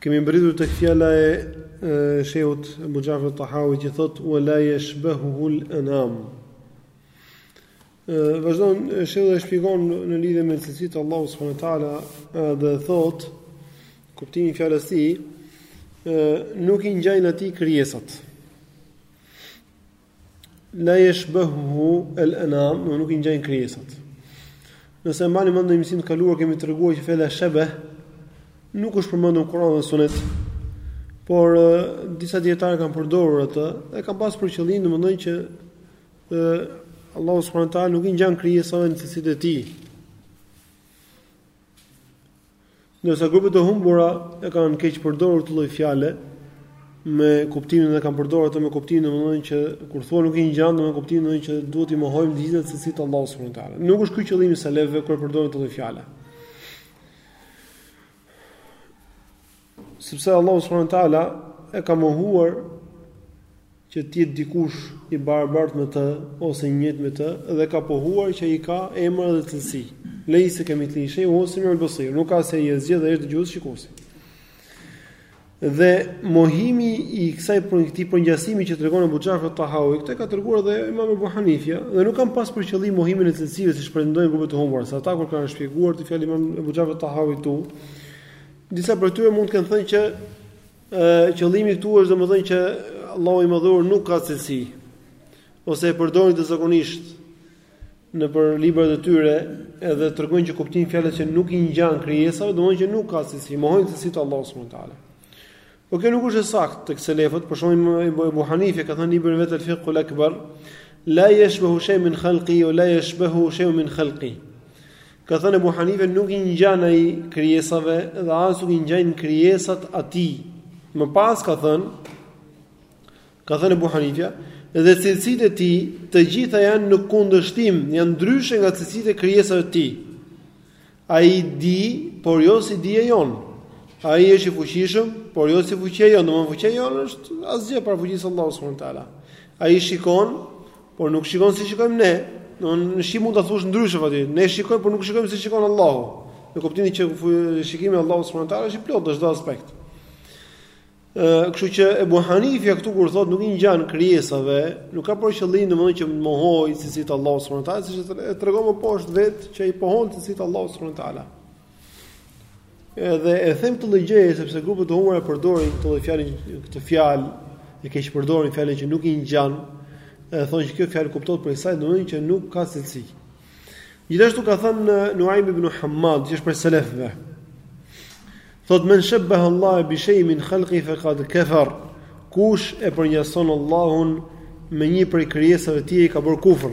Kemi mbërritur tek fjala e shehut Abu Ja'far al-Tahawi që thotë wa la yashbahuhu al-anam. Vazhdon shehu dhe shpjegon në lidhje me cilësitë e Allahut subhanahu wa taala dhe thotë kuptimi i fjalës së tij nuk i ngjajnë atij krijesat. la yashbahuhu al-anam, dhe nuk i ngjajnë krijesat. Nëse e mbani mend në mësimin e kaluar kemi treguar që fjala shebeh nuk është përmendur në Kur'an dhe Sunet, por disa dijetarë kanë përdorur atë dhe kanë pasur për qëllim domethënë që ë Allahu subhanahu wa taala nuk i ngjan krijesave në cilësitë e tij. Ndërsa grupet e humbura e kanë keqpërdorur këtë lloj fjale me kuptimin dhe kanë përdorur atë me kuptimin domethënë që kur thua nuk i ngjan domethënë kuptimin domethënë që duhet t'i mohojmë të gjitha cilësitë e Allahut subhanahu wa taala. Nuk është ky qëllimi i selefëve kur e përdorin këtë lloj fjale. Sepse Allahu subhanahu wa taala e ka mohuar që të jetë dikush i barabartë me të ose i njëjtë me të dhe ka pohuar që ai ka emra dhe cilësi. Laysa kamithlihi shay' wa huwa as-sami' al-basir, nuk ka si ai asgjë dhe është dëgjuesi shikuesi. Dhe mohimi i kësaj për këtij përngjasimi që tregon Abu Ja'far Tahawi, këtë ka treguar dhe imam Ebu Hanifja, dhe nuk kanë pas për qëllim mohimin e cilësive siç pretendojnë grupet e humbura, se ata kur kanë shpjeguar këtë fjalën e imam Abu Ja'far Tahawiut, disa prej tyre mund të kenë thënë që Qëllimi këtu është domethënë që Allahu i Madhëruar nuk ka cilësi ose e përdorin këtë zakonisht nëpër librat e tyre edhe tregojnë që kuptimi i fjalës që nuk i ngjan krijesave domethënë që nuk ka cilësi, mohojnë cilësitë e Allahut subhanahu wa taala po kjo nuk është e saktë tek selefët, për shembull Ebu Hanife ka thënë në librin e vet al-Fiqhul Akbar la yashbahu shay'an min khalqi wa la yashbahu shay'un min khalqi Ka thënë Ebu Hanife nuk i ngjan ai krijesave dhe as nuk i ngjajnë krijesat atij. Më pas ka thënë Ka thënë Ebu Hanife dhe cilësitë e tij të gjitha janë në kundërshtim, janë ndryshe nga cilësitë e krijesave të tij. Ai di, por jo si dija jonë. Ai është i fuqishëm, por jo si fuqia jonë, domthonë fuqia jonë është asgjë para fuqisë së Allahut subhanahu wa taala. Ai shikon, Por nuk shikon si shikojmë ne. Domthonë në shqip mund ta thuash ndryshe aty. Ne shikojmë, por nuk shikojmë si shikon Allahu. Në kuptimin që shikimi i Allahut subhanahu wa taala është i plotë në çdo aspekt. Ëh, kështu që Ebu Hanifja këtu kur thotë nuk i ngjan krijesave, nuk ka për qëllim domthonë që të mohojë cilësitë e Allahut subhanahu wa taala, siç e tregon më poshtë vetë që i pohon cilësitë e Allahut subhanahu wa taala. Edhe e them këtë lloj gjëje sepse grupet e humbura e përdorin këtë lloj fjalë, këtë fjalë e keqpërdorin fjalën që nuk i ngjan, e thonë që kjo fjalë kuptohet prej saj domethënë që nuk ka cilësi. Gjithashtu ka thënë Nuaim ibn Hammad, që është prej selefëve. Thot men shabbah Allah bi shay'in min khalqi faqad kafar. Kush e përngjason Allahun me një prej krijesave të tij ka bërë kufër.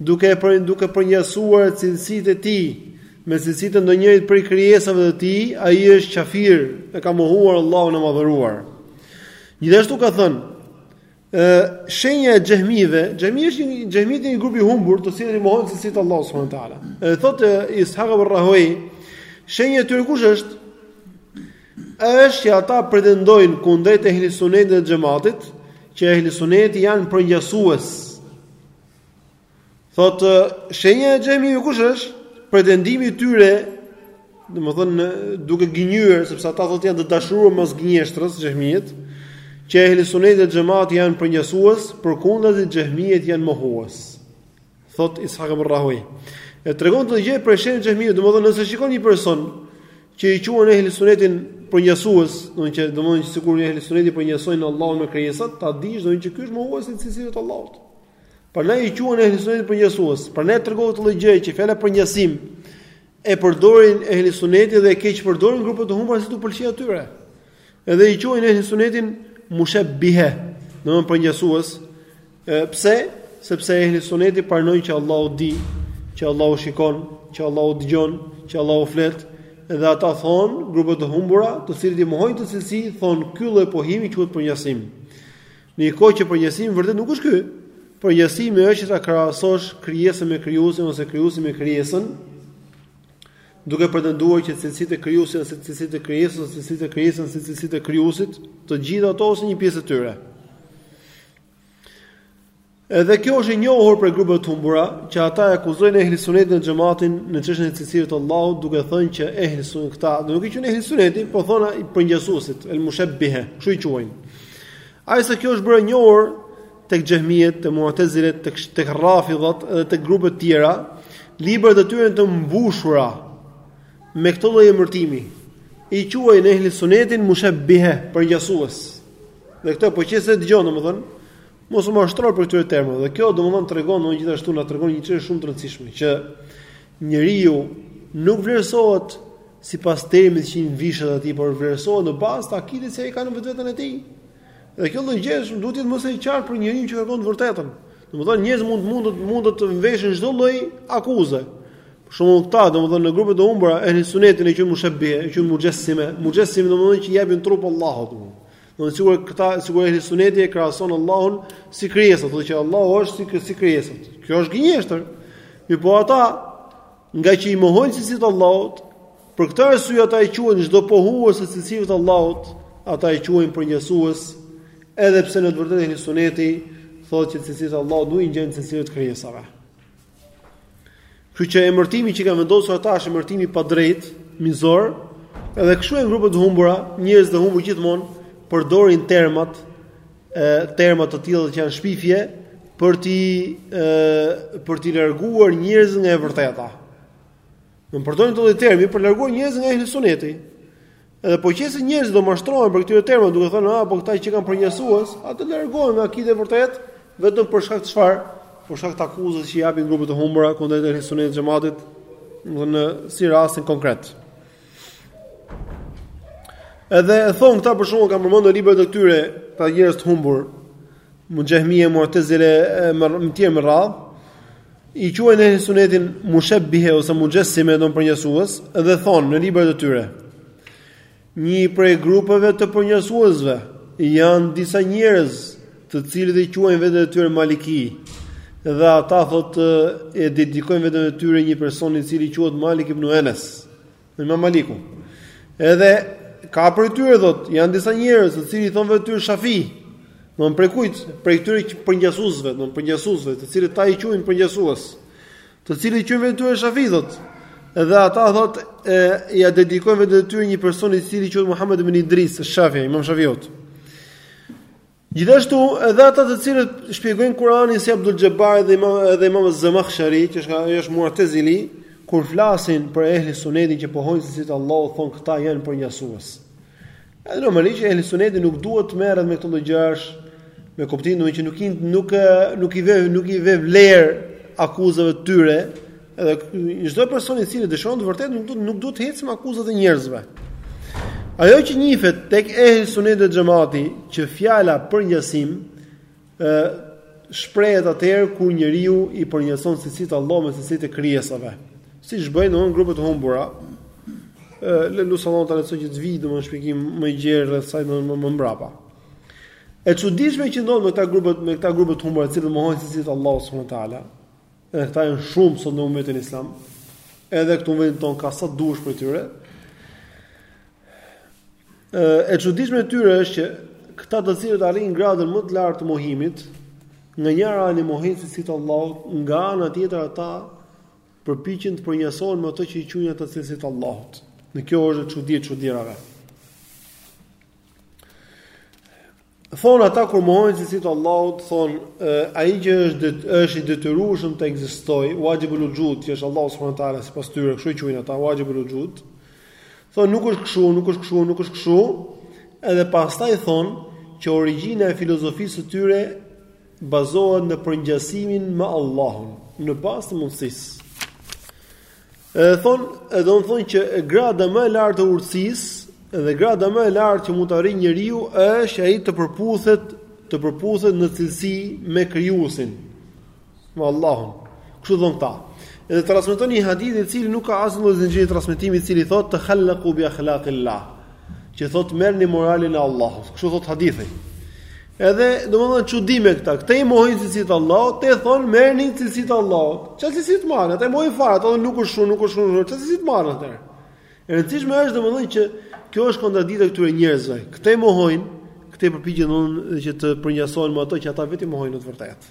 duke e duke përngjasuar cilësitë e tij me cilësitë e ndonjërit prej krijesave të tij, ai është kafir, e ka mohuar Allahun e madhëruar. Gjithashtu ka thënë, ë shenja e xhehmive, xhehmi është një xhehmi një grup i humbur, të cilët i mohojnë cilësitë e Allahut subhanahu wa taala. E thotë Ishaq ibn Rahowi, shenja e tyre kush është? Është që ata pretendojnë kundrejt Ehli Sunetit dhe Xhematit, që Ehli Suneti janë përngjasues Thot shenja e xhehmive kush është? Pretendimi i tyre, domethënë duke gënjyer sepse ata thotë janë të dashuruar mbas gënjeshtrës xhehmitë, që ehli suneti dhe xhemati janë përngjasues, përkundrazi xhehmitë janë mohues. Thot Ishaq ibn Rahowi. E tregon këtë gjë për shenjën e xhehmive, domethënë nëse shikon një person që i quan ehli sunetin përngjasues, domethënë që domethënë sikur ehli suneti përngjasojnë Allahun me krijesat, ta dish domethënë që ky është mohuesi i cilësive të Allahut. Prandaj i quajnë ehli sunetin përngjasues. Prandaj tregohet kjo gjë që fjala përngjasim e përdorin ehli suneti dhe e keqpërdorin grupet e humbura si t'u pëlqejë atyre. Edhe i quajnë ehli sunetin mushabbiha, domthon përngjasues. Pse? Sepse ehli suneti pranojnë që Allahu di, që Allahu shikon, që Allahu dëgjon, që Allahu flet dhe ata thon grupet e humbura, të cilat i mohojnë këto cilësi, thon ky lloj pohimi quhet përngjasim. Në një kohë që përngjasimi vërtet nuk është ky, përngjasimi është që ta krahasosh krijesën me krijuesin ose krijuesin me krijesën, duke pretenduar që cilësitë e krijuesit ose cilësitë e krijesës ose cilësitë e krijesës ose cilësitë e krijuesit, të gjitha ato ose një pjesë e tyre. Edhe kjo është e njohur prej grupeve të humbura, që ata e akuzojnë Ehli Sunetin dhe Xhematin në çështjen e cilësive të Allahut, duke thënë që Ehli Sunet këta, domethënë nuk i quajnë Ehli Suneti, por thonë përngjasuesit, el mushabbihe, kështu i quajnë. Aq sa kjo është bërë e njohur tek Xhehmijet, te Mu'tazilet, tek tek Rafidhat dhe tek grupe të tjera, librat e tyre të mbushura me këtë lloj emërtimi. I quajnë Ehli Sunetin mushabbihe, përngjasues. Dhe këtë po qe se dëgjon domethënë, Mos u mashtro prej këtyre termave. Dhe kjo domethënë tregon, domethënë gjithashtu na tregon një çështje shumë të rëndësishme që njeriu nuk vlerësohet sipas termit që i vishet atij, por vlerësohet në bazë të akides që ai ka në vetveten e tij. Dhe kjo lloj gjëje duhet të jetë mëse e qartë për njeriun që kërkon të vërtetën. Domethënë njerëzit mund mund të mund të veshin çdo lloj akuze. Për shembull këta, domethënë grupet e humbura ehli sunetin e quajnë mushebbihe, e quajnë muxhessime, muxhessime domethënë që i japin trup Allahut. Domethënë këta sikur ehli suneti e krahason Allahun si krijesat, thotë që Allahu është si si krijesat. Kjo është gënjeshtër. Mirëpo ata ngaqë i mohojnë cilësitë e Allahut, për këtë arsye ata e quajnë çdo pohues të cilësive të Allahut, ata e quajnë përngjasues, edhe pse në të vërtetë ehli suneti thotë që cilësitë e Allahut nuk i ngjajnë cilësive të krijesave. Kështu që emërtimi që i kanë vendosur ata është emërtim i padrejtë, mizor, edhe kështu janë grupet e humbura, njerëzit e humbur gjithmonë përdorin terma, terma të tilla që janë shpifje për t'i për t'i larguar njerëzit nga e vërteta. E përdorin këtë lloj termi për t'i larguar njerëzit nga ehli suneti. Edhe po qe se njerëzit do mashtrohen prej këtyre termave, duke thënë, "Ah, po këta qenkan përngjasues, ata largohen nga akidja e vërtetë, vetëm për shkak të çfarë? Për shkak të akuzës që japin grupet e humbura kundër ehli sunetit xhematit, domethënë si në rastin konkret." Edhe thonë këta për shembull kanë përmendur në librat e tyre, këta njerëz të humbur, Mu xhehmije, Mu'tezile e të tjerë me radhë, i quajnë ehli sunetin mushebbihe ose muxhessime domethënë përngjasues dhe thonë në librat e tyre. Një prej grupeve të përngjasuesve janë disa njerëz të cilët e quajnë veten e tyre maliki dhe ata thotë e dedikojnë veten e tyre një personi i cili quhet Malik ibn Enes. Imam Maliku. Edhe ka prej tyre thotë, janë disa njerëz të cilët i thonë vetes tyre Shafi. Domethënë prej kujt? Prej këtyre që përngjasuesve, domethënë përngjasuesve, të cilët ata i quajnë përngjasues. Të cilët e quajnë veten e tyre Shafi thotë. Edhe ata thotë ia dedikojnë veten e tyre një personi i cili quhet Muhammed ibn Idris, Shafi, Imam Shafiut. Gjithashtu, edhe ata të cilët shpjegojnë Kur'anin si Abdul Xhebbar dhe Imam dhe Imam Ez-Zamahsheri, që është ajo është Mu'tezili, kur flasin për ehli sunetin që pohojnë cilësitë e Allahut thonë këta janë përngjasues. Edhe normalisht që ehli suneti nuk duhet të merret me këto lloj gjërash me kuptimin domethënë që nuk i nuk nuk i vë nuk i vë vlerë akuzave të tyre, Edhe çdo person i cili dëshiron të vërtetë nuk duhet nuk duhet të ecë me akuzat e njerëzve. Ajo që njihet tek ehli suneti dhe xhemati që fjala përngjasim ë shprehet atëherë kur njeriu i përngjason cilësitë e Allahut me cilësitë e krijesave. Siç bëjnë domethënë grupet e humbura. ë e lus Allahun ta lehtësojë që të vijë domethënë shpjegim më i gjerë rreth kësaj më më mbrapa. E çuditshme që ndodh me këta grupe me këta grupe të humbura, të cilët mohojnë cilësitë e Allahut subhanahu wa taala. Edhe këta janë shumë sot në umetin islam. Edhe këtu në vendin tonë ka sa të duash prej tyre. E çuditshme e tyre është që këta të cilët arrijnë gradën më të lartë të mohimit, nga njëra anë mohojnë cilësitë e Allahut, nga ana tjetër ata përpiqen të përngjasohen me ato që i quajnë ata cilësitë e Allahut. Dhe kjo është çudi e çudirave. Thonë ata kur mohojnë cilësitë e Allahut, thonë, ai që është është i detyrueshëm të ekzistojë, wajibul wujud, që është Allahu subhanahu wa taala sipas tyre, kështu quajnë ata wajibul wujud. Thonë nuk është kështu, nuk është kështu, nuk është kështu. Edhe pastaj thonë që origjina e filozofisë së tyre bazohet në përngjasimin me Allahun, në bazë të mundësisë. Edhe thonë, domethënë që grada më e lartë e urtësisë dhe grada më e lartë që mund të arrijë njeriu është që ai të përputhet, të përputhet në cilësi me krijuesin, me Allahun. Kështu thonë këta. Edhe transmetojnë një hadith i cili nuk ka asnjë lloj transmetimi i cili thotë tekhallaku bi akhlaqillah. që thot merrni moralin e Allahut. Kështu thot hadithi. Edhe domethënë çudi me këta. Këta i mohojnë cilësitë e Allahut, dhe thonë merrni cilësitë e Allahut. Çfarë cilësitë marrën? Ata i mohojnë fare, ata nuk është kështu, nuk është kështu. Çfarë cilësi të marrin ata? E rëndësishme është domethënë që kjo është kontradikta e këtyre njerëzve. Këta i mohojnë, këta përpiqen domethënë që të përngjasohen me ato që ata vetë i mohojnë në të vërtetë.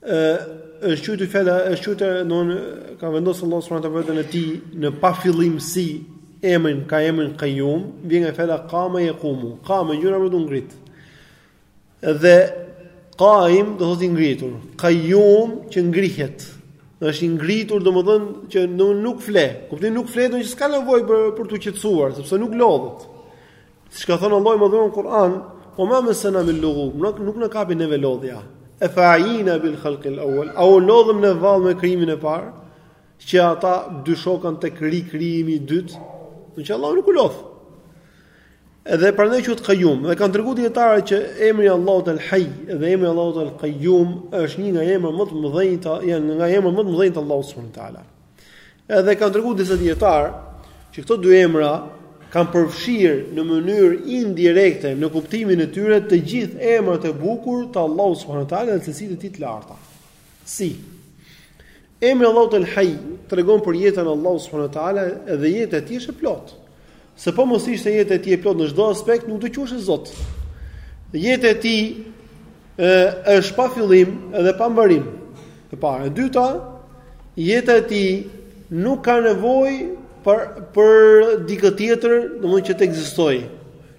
ë është quajtur fjala është quajtur domethënë ia ka vendosur Allahu subhanahu wa taala vetes së tij në pafillimsi emrin ka emrin Qayyum vjen nga fjala qama yaqumu qama qijamen për t'u ngrit dhe qaim do thotë i ngritur Qayyum që ngrihet është i ngritur domethënë që nuk fle kuptimi nuk fle domethënë që s'ka nevojë për për t'u qetësuar sepse nuk lodhet Siç ka thënë Allahu në Kur'an, "Ue ma messena min lugub, nuk nuk na kapi neve lodhja." E fe'ajina bil khalq al awwal, a u lodhëm ne vallë me krijimin e parë, që ata dyshokan tek rikrijimi i dytë, domethënë që Allahu nuk u lodh. Edhe prandaj quhet Qayyum, dhe kanë treguar dijetarët që emri i Allahut El-Hayy dhe emri i Allahut El-Qayyum është një nga emrat më të mëdhenj të janë nga emrat më të mëdhenj të Allahut subhanahu wa taala. Edhe kanë tregu disa dijetarë që këto dy emra kanë përfshirë në mënyrë indirekte në kuptimin e tyre të gjithë emrat e bukur të Allahut subhanahu wa taala dhe cilësitë e tij të larta. Si emri i Allahut El Hayy tregon për jetën e Allahut subhanahu wa taala dhe jeta e tij është e plotë. Se po mos ishte jeta e tij e plotë në çdo aspekt, nuk do të quhej Zot. Jeta e tij është pa fillim dhe pa mbarim. E para, e dyta, jeta e tij nuk ka nevojë për për dikë tjetër, domethënë që të ekzistojë.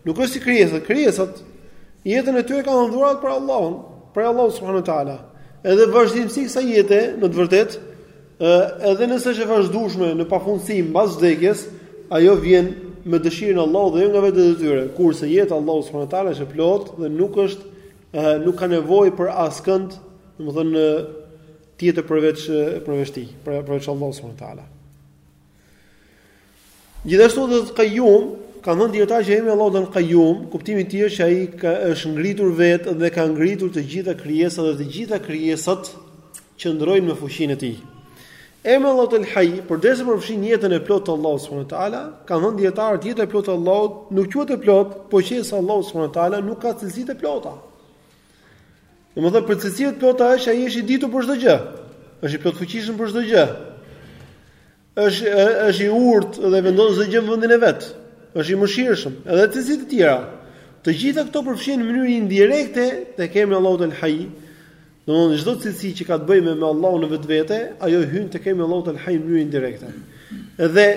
Nuk është si krijesat, krijesat jetën e tyre e kanë dhuratë prej Allahut, prej Allahut subhanahu wa taala. Edhe vazhdimësia e kësaj jete, në të vërtetë, Edhe nëse është e vazhdueshme në pafundësi mbas vdekjes, ajo vjen me dëshirën e Allahut dhe jo nga vetja e tyre, kurse jeta e Allahut subhanahu wa taala është e plotë dhe nuk është ë nuk ka nevojë për askënd, domethënë tjetër përveç përveç tij, përveç Allahut subhanahu wa taala. Gjithashtu edhe El Qayyum, kanë thënë dijetarët që emri i Allahut El Qayyum, kuptimi i tij është që ai ka është ngritur vetë dhe ka ngritur të gjitha krijesat dhe të gjitha krijesat qëndrojnë me fuqinë e tij. Emri i Allahut El Hayy, përderisa përfshin jetën e plotë të Allahut s.w.t. Kanë thënë dijetarët jeta e plotë e Allahut, nuk quhet e plotë, po qe se Allahu s.w.t. nuk ka cilësi të plota. Domethënë prej cilësive të plota është që ai është i ditur për çdo gjë, është i plotfuqishëm për çdo gjë. Është është i urtë dhe vendos çdo gjë në vendin e vet. Është i mëshirshëm, edhe cilësi të tjera. Të gjitha këto përfshihen në mënyrë indirekte tek emri i Allahut El Hayy. Domethënë çdo cilësi që ka të bëjë me, me Allahun në vetvete, ajo hyn tek emri i Allahut El Hayy në mënyrë indirekte. Dhe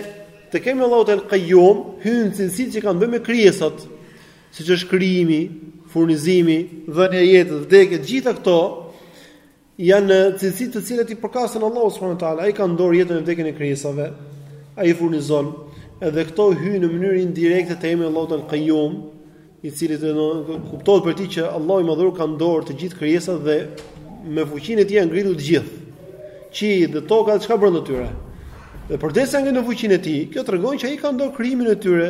tek emri i Allahut El Qayyum hyjnë cilësitë që kanë të bëjë me krijesat, siç është krijimi, furnizimi, dhënia e jetës, vdekja, të gjitha këto Janë cilësi të cilat i përkasin Allahut subhanahu wa taala. Ai ka në dorë jetën e vdekjen e krijesave. Ai furnizon edhe këto hyjnë në mënyrë indirekte te emri i Allahut El Qayyum, i cili kuptohet prej tij që Allahu i Madhëruar ka në dorë të gjithë krijesat dhe me fuqinë e tij janë ngritur të gjithë. Qiejt dhe toka çka mes tyre. Dhe përderisa ngrihen me fuqinë e tij, kjo tregon që ai ka në dorë krijimin e tyre,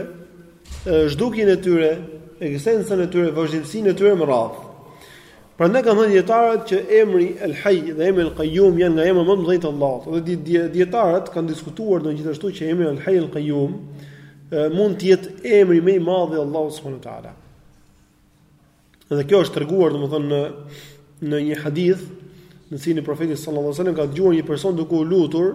zhdukjen e tyre, ekzistencën e tyre, vazhdimësinë e tyre me radhë. Prandaj kanë thënë dijetarët që emri El Hayy dhe emri El Qayyum janë nga emrat më të mëdhenj të Allahut. Dhe dijetarët kanë diskutuar do gjithashtu që emri El Hayy El Qayyum mund të jetë emri më i madh i Allahut subhanahu wa taala. Dhe kjo është treguar domethënë në në një hadith në të cilin profeti sallallahu alajhi wasallam ka dëgjuar një person duke u lutur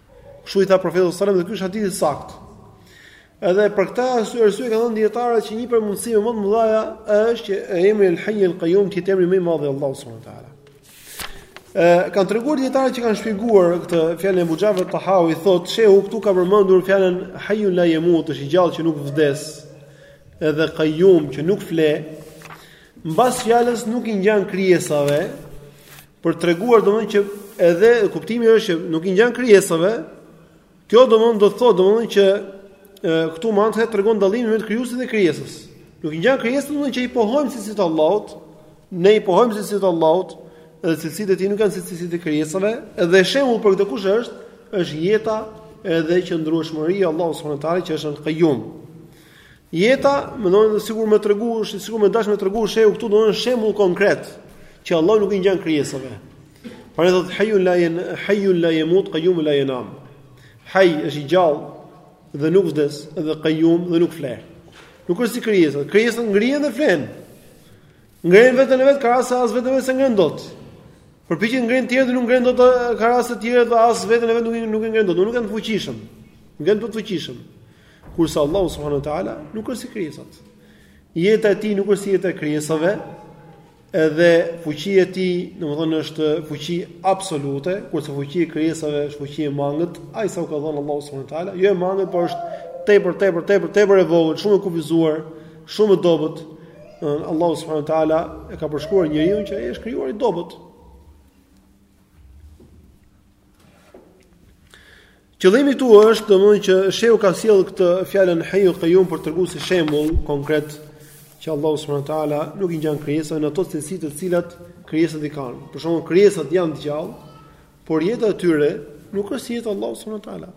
Kështu i tha profeti sallallahu alajhi wasallam dhe ky është hadith i saktë. Edhe për këtë arsye arsye kanë thënë dijetarët që një prej mundësive më të mëdha është që emri El Hayy El Qayyum të jetë emri më i madh i Allahut subhanahu wa taala. Ë kanë treguar dijetarët që kanë shpjeguar këtë fjalën e Ebu Xhafer Tahawi thotë shehu këtu ka përmendur fjalën Hayy la yamut, është i gjallë që nuk vdes. Edhe Qayyum që nuk fle. Mbas fjalës nuk i ngjan krijesave, Për të treguar domethënë që edhe kuptimi është që nuk i ngjan krijesave, kjo domethënë do të thotë domethënë që e, këtu manthe tregon dallimin mes krijuesit dhe krijesës. Nuk i ngjan krijesat domethënë që i pohojmë cilësitë Allahut, ne i pohojmë cilësitë Allahut, edhe cilësitë e tij nuk janë si cilësitë e krijesave, edhe shembull për këtë kush është, është jeta edhe qëndrueshmëria e Allahut subhanahu wa taala që është al-Qayyum. Jeta, domethënë sikur me tregu, sikur me dash me tregu shehu këtu domethënë shembull konkret që Allahu nuk i ngjan krijesave. Por edhe hayu la yen hayu la yamut qayyum la yanam. Hay është i gjallë dhe nuk vdes, edhe qayyum dhe nuk fle. Nuk është si krijesat. Krijesat ngrihen dhe flen. Ngrihen veten e vet ka raste as veten s'e ngrenë dot. Përpiqen ngrenë tjerë dhe nuk ngrenë dot ka raste tjerë dhe as veten e vet nuk nuk ngrenë dot. Nuk janë të fuqishëm. Ngrenë dot të fuqishëm. Kurse Allahu subhanahu wa taala nuk është si krijesat. Jeta e tij nuk është si jeta e krijesave, edhe fuqia e tij, domethënë është fuqi absolute, kurse fuqia e krijesave është fuqi e mangët, aq sa u ka dhënë Allahu subhanahu wa taala, jo e mangët, por është tepër tepër tepër tepër e vogël, shumë e kufizuar, shumë e dobët. Allahu subhanahu wa taala e ka përshkruar njeriun që ai është krijuar i dobët. Qëllimi këtu është domethënë që shehu ka sjell këtë fjalën hayyul qayyum për t'tregu si shembull konkret që Allahu subhanahu wa taala nuk i ngjan krijesave në ato cilësi të cilat krijesat i kanë. Për shembull krijesat janë të gjallë, por jeta e tyre nuk është si jeta e Allahut subhanahu wa taala.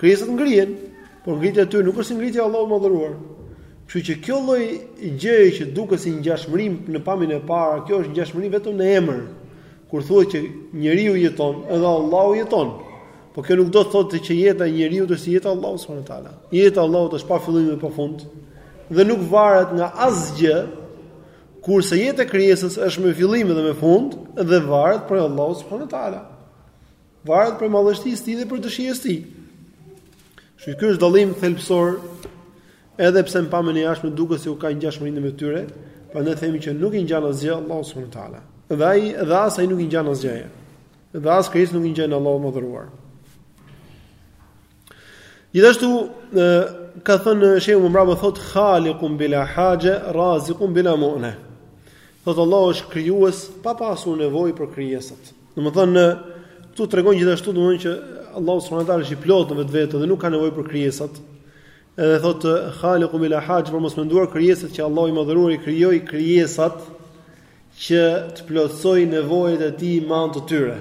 Krijesat ngrihen, por ngritja e tyre nuk është si ngritja e Allahut të madhëruar. Kështu që kjo lloj gjëje që duket si ngjashmëri në pamjen e parë, kjo është ngjashmëri vetëm në emër. Kur thuhet që njeriu jeton, edhe Allahu jeton. Po kjo nuk do të thotë që jeta e njeriu është si jeta e Allahut subhanahu wa taala. Jeta e Allahut është pa fillim dhe pa fund dhe nuk varet nga asgjë, kurse jeta e krijesës është me fillim dhe me fund dhe varet prej Allahut subhanahu wa taala. Varet prej madhështisë së tij dhe prej dëshirës së tij. Kështu ky është dallim thelbësor edhe pse në pamjen e jashtme duket se ka ngjashmëri mes tyre, prandaj themi që nuk i ngjan asgjë Allahut subhanahu wa taala. Dhe ai dhe as ai nuk i ngjan asgjë. Dhe as krijes nuk i ngjan Allahut madhëruar. Gjithashtu ka thënë Shehu më mbrapa thot Khaliqun bila haja, Raziqun bila mu'na. Thot Allahu është krijues pa pasur nevojë për krijesat. Domethënë këtu tregon gjithashtu domethënë që Allahu subhanahu wa taala është i plotë në vetvete dhe nuk ka nevojë për krijesat. Edhe thot Khaliqun bila haja, për mos menduar krijesat që Allahu i madhëruar i krijoi krijesat që të plotësojë nevojat e tij me anë të tyre.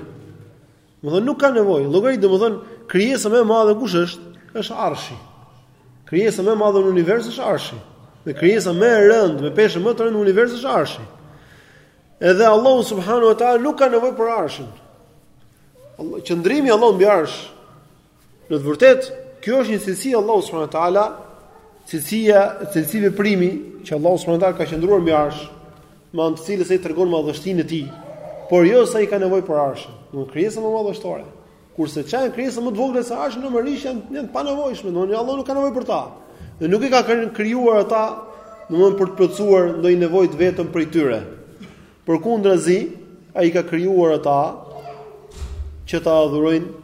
Domethënë nuk ka nevojë. Llogarit domethënë krijesa më e madhe kush është? Është Arshi. Krijesa më e madhe në univers është Arshi. Dhe krijesa më e rëndë, me peshë më të rëndë në univers është Arshi. Edhe Allahu subhanahu wa taala nuk ka nevojë për Arshin. Qëndrimi i Allahut mbi Arsh Në të vërtetë, kjo është një cilësi e Allahut subhanahu wa taala, cilësia, cilësi veprimi që Allahu subhanahu wa taala ka qëndruar mbi arsh, me anë të cilës ai tregon madhështinë e tij, por jo se ai ka nevojë për arshin. Nuk krijesa më madhështore. Kurse ç'janë krijesa më të vogla se arshi normalisht janë janë të panevojshme, domthonë Allahu nuk ka nevojë për ta. Dhe nuk i ka krijuar ata, domthonë për të plotësuar ndonjë nevojë të veten prej tyre. Përkundrazi, ai i ka krijuar ata që ta adhurojnë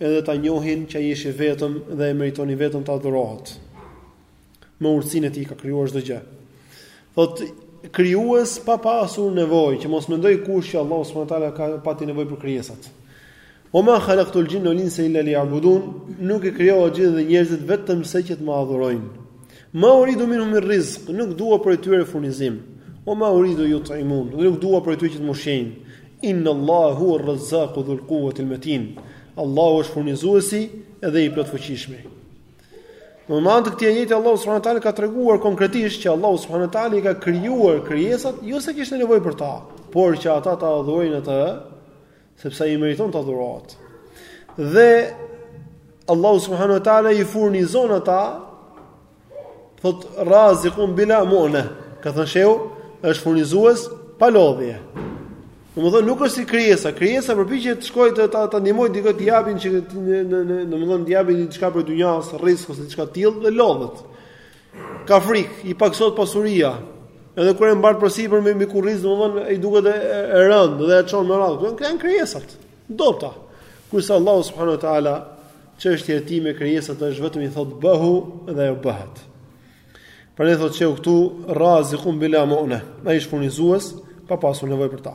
edhe ta njohin që ai është i vetëm dhe e meriton i vetëm të adhurohet. Me urtësinë e tij ka krijuar çdo gjë. Thot krijues pa pasur nevojë, që mos mendoj kush që Allahu subhanahu wa taala ka patur nevojë për krijesat. Wa ma khalaqtul jinna wal insa illa liya'budun, nuk i krijova xhindët dhe njerëzit vetëm se që të më adhurojnë. Ma uridu minhum min rizq, nuk dua prej tyre furnizim. Wa ma uridu yut'imun, dhe nuk dua prej tyre që të më ushqejnë. Inna Allaha huwa ar-razzaqu dhul quwwati al-matin. Allahu është furnizuesi dhe i plotfuqishmi. Me anë të këtij ajeti Allahu subhanahu wa taala ka treguar konkretisht që Allahu subhanahu wa taala i ka krijuar krijesat jo se kishte nevojë për ta, por që ata ta adhurojnë atë sepse ai meriton të adhurohet. Dhe Allahu subhanahu wa taala i furnizon ata thot raziqun bila mu'na. Ka thënë shehu, është furnizues pa lodhje. Domethënë nuk është si krijesa, krijesa përpiqet të shkojë të ta, ta ndihmojë dikë të japin që në në në domethënë të japin diçka prej dynjas, rrizk ose diçka të tillë dhe lodhet. Ka frikë, i pakësohet pasuria. Edhe kur e mbart përsipër mbi kurriz, domthonë i duket e rëndë dhe e çon me radhë. Këto janë krijesat dobta. Kurse Allahu subhanahu wa taala çështja e tij me krijesat është vetëm i thot bëhu dhe ajo bëhet. Prandaj thot shehu këtu raziqun bila mu'na. Ai është furnizues pa pasur nevojë për ta.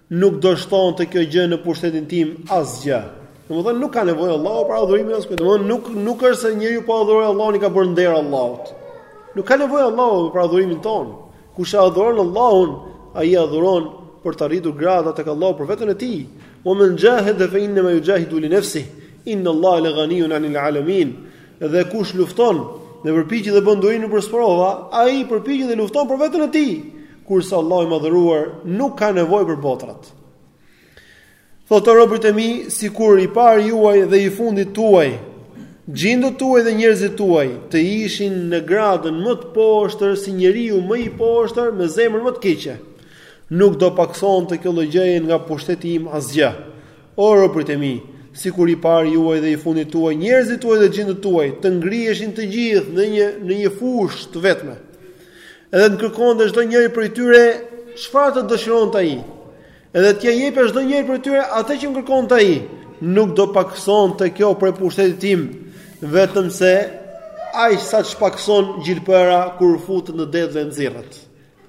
Nuk do shtonte kjo gjë në pushtetin tim asgjë. Domethënë nuk ka nevojë Allahu për adhurimin as këtë. Domethënë nuk nuk është se njeriu po adhuroi Allahun i ka bërë nder Allahut. Nuk ka nevojë Allahu për adhurimin tonë. Kush e adhuron Allahun, ai adhuron për të arritur grada tek Allahu për veten e tij. Wa man jahada fa inna ma yujahidu li nafsihi. Inna Allaha la ghaniyun 'anil 'alamin. Dhe kush lufton, dhe përpiqet dhe bën durim për sprova, ai përpiqet dhe lufton për veten e tij. kurse Allahu i Madhëruar nuk ka nevojë për botërat. Thotë o robërit e mi, sikur i parë juaj dhe i fundit tuaj, xhindët tuaj dhe njerëzit tuaj, të ishin në gradën më të poshtër si njeriu më i poshtër me zemrën më të keqe. Nuk do pakësonte kjo lloj gjëje nga pushteti im asgjë. O robërit e mi, sikur i parë juaj dhe i fundit tuaj, njerëzit tuaj dhe xhindët tuaj, të ngriheshin të gjithë në një, në një fushë të vetme. Edhe të kërkonte çdo njëri prej tyre çfarë të dëshironte ai. Edhe t'ia jepja çdo njëri prej tyre atë që kërkonte ai, nuk do pakësonte kjo prej pushtetit tim, vetëm se aq sa ç'pakëson gjilpëra kur futet në det dhe nxirret.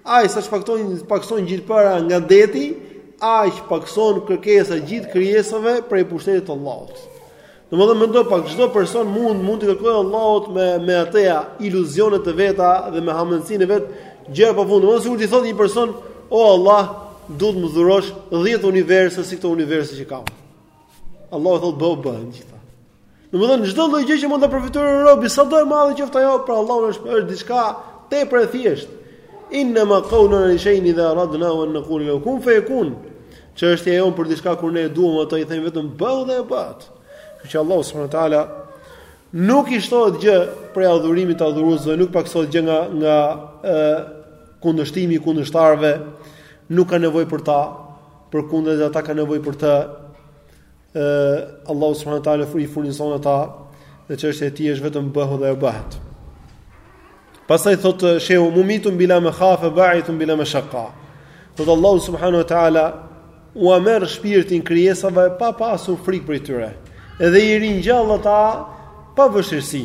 Aq sa ç'pakëson gjilpëra nga deti, aq pakëson kërkesa gjithë krijesave prej pushtetit të Allahut. Domethënë mendo pak çdo person mund mund t'i kërkojë Allahut me me ato iluzione të veta dhe me hamendësinë e vet gjëra pa fund. Domethënë sikur t'i thotë një person, "O Allah, duhet të më dhurosh 10 universe si këto universe që kam." Allahu thotë, "Bëhu bëhen të gjitha." Domethënë çdo lloj gjëje që mund ta përfitojë robi, sado e madhe qoftë ajo, për Allahun është është diçka tepër e thjeshtë. Inna ma qawluna li shay'in idha aradnahu an naqula lahu kun fayakun. Çështja jonë për diçka kur ne e duam atë i them vetëm bëhu dhe bëhet. Kështu që Allahu subhanahu wa taala nuk i shtohet gjë prej adhurimit të adhuruesve, nuk pakësohet gjë nga nga ë kundërshtimi i kundërshtarëve, nuk ka nevojë për ta, përkundër ata kanë nevojë për të. ë Allahu subhanahu wa taala i furnizon ata dhe çështja e tij është vetëm bëhu dhe bëhet. Pastaj thotë shehu mumitun bila mekhafe ba'itun bila meshaqqa. Thotë Allahu subhanahu wa taala ua merr shpirtin krijesave pa pasur frikë prej tyre. Edhe i ringjall ata pa vështirësi.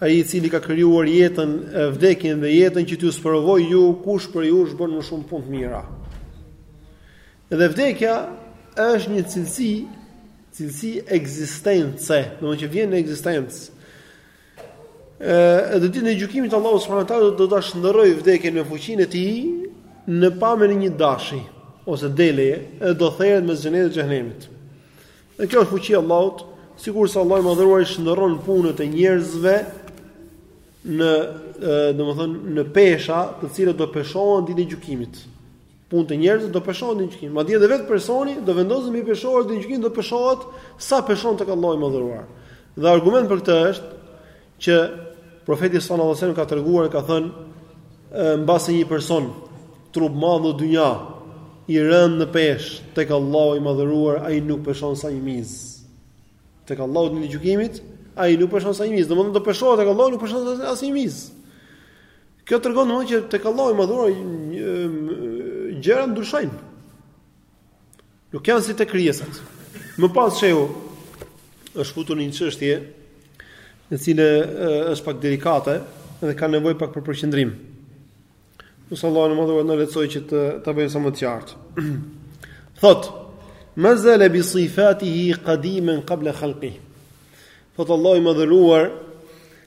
Ai i cili ka krijuar jetën, vdekjen dhe jetën që t'ju sprovojë ju kush prej jush bën më shumë punë të mira. Dhe vdekja është një cilësi, cilësi ekzistence, domethënë që vjen në ekzistencë. Ëh, dhe ditën e gjykimit Allahu subhanahu wa taala do ta shndërrojë vdekjen me fuqinë e tij në pamjen e një dashi ose deleje, e do theret mes xhenetit e xhehenemit. Dhe kjo është fuqia e Allahut, sikurse Allahu i Madhëruar i shndërron punët e njerëzve në, domethënë, në pesha, të cilat do peshohen ditën e gjykimit. Punët e njerëzve do peshohen ditën e gjykimit. Madje edhe vetë personi do vendoset mbi peshore ditën e gjykimit do peshohet sa peshon tek Allahu i Madhëruar. Dhe argument për këtë është Që profeti sallallahu alajhi wasallam ka treguar e ka thënë mbase një person trup madh në dynja i rëndë në peshë tek Allahu i madhëruar ai nuk peshon sa një miz. Tek Allahu në gjykimit ai nuk peshon sa një miz, domethënë do peshohet tek Allahu nuk peshon as një miz. Kjo tregon domethënë që tek Allahu i madhëruar gjëra ndryshojnë. Nuk janë si te krijesat. Më pas shehu është futur në një çështje e cila është pak delikate dhe ka nevojë pak për përqendrim. Lusim Allahun e Madhëruar të na lehtësojë që ta, ta bëjmë sa më të qartë. Thotë, ma zale bi sifati hi kadimen kable khalqi. Thotë Allahu i madhëruar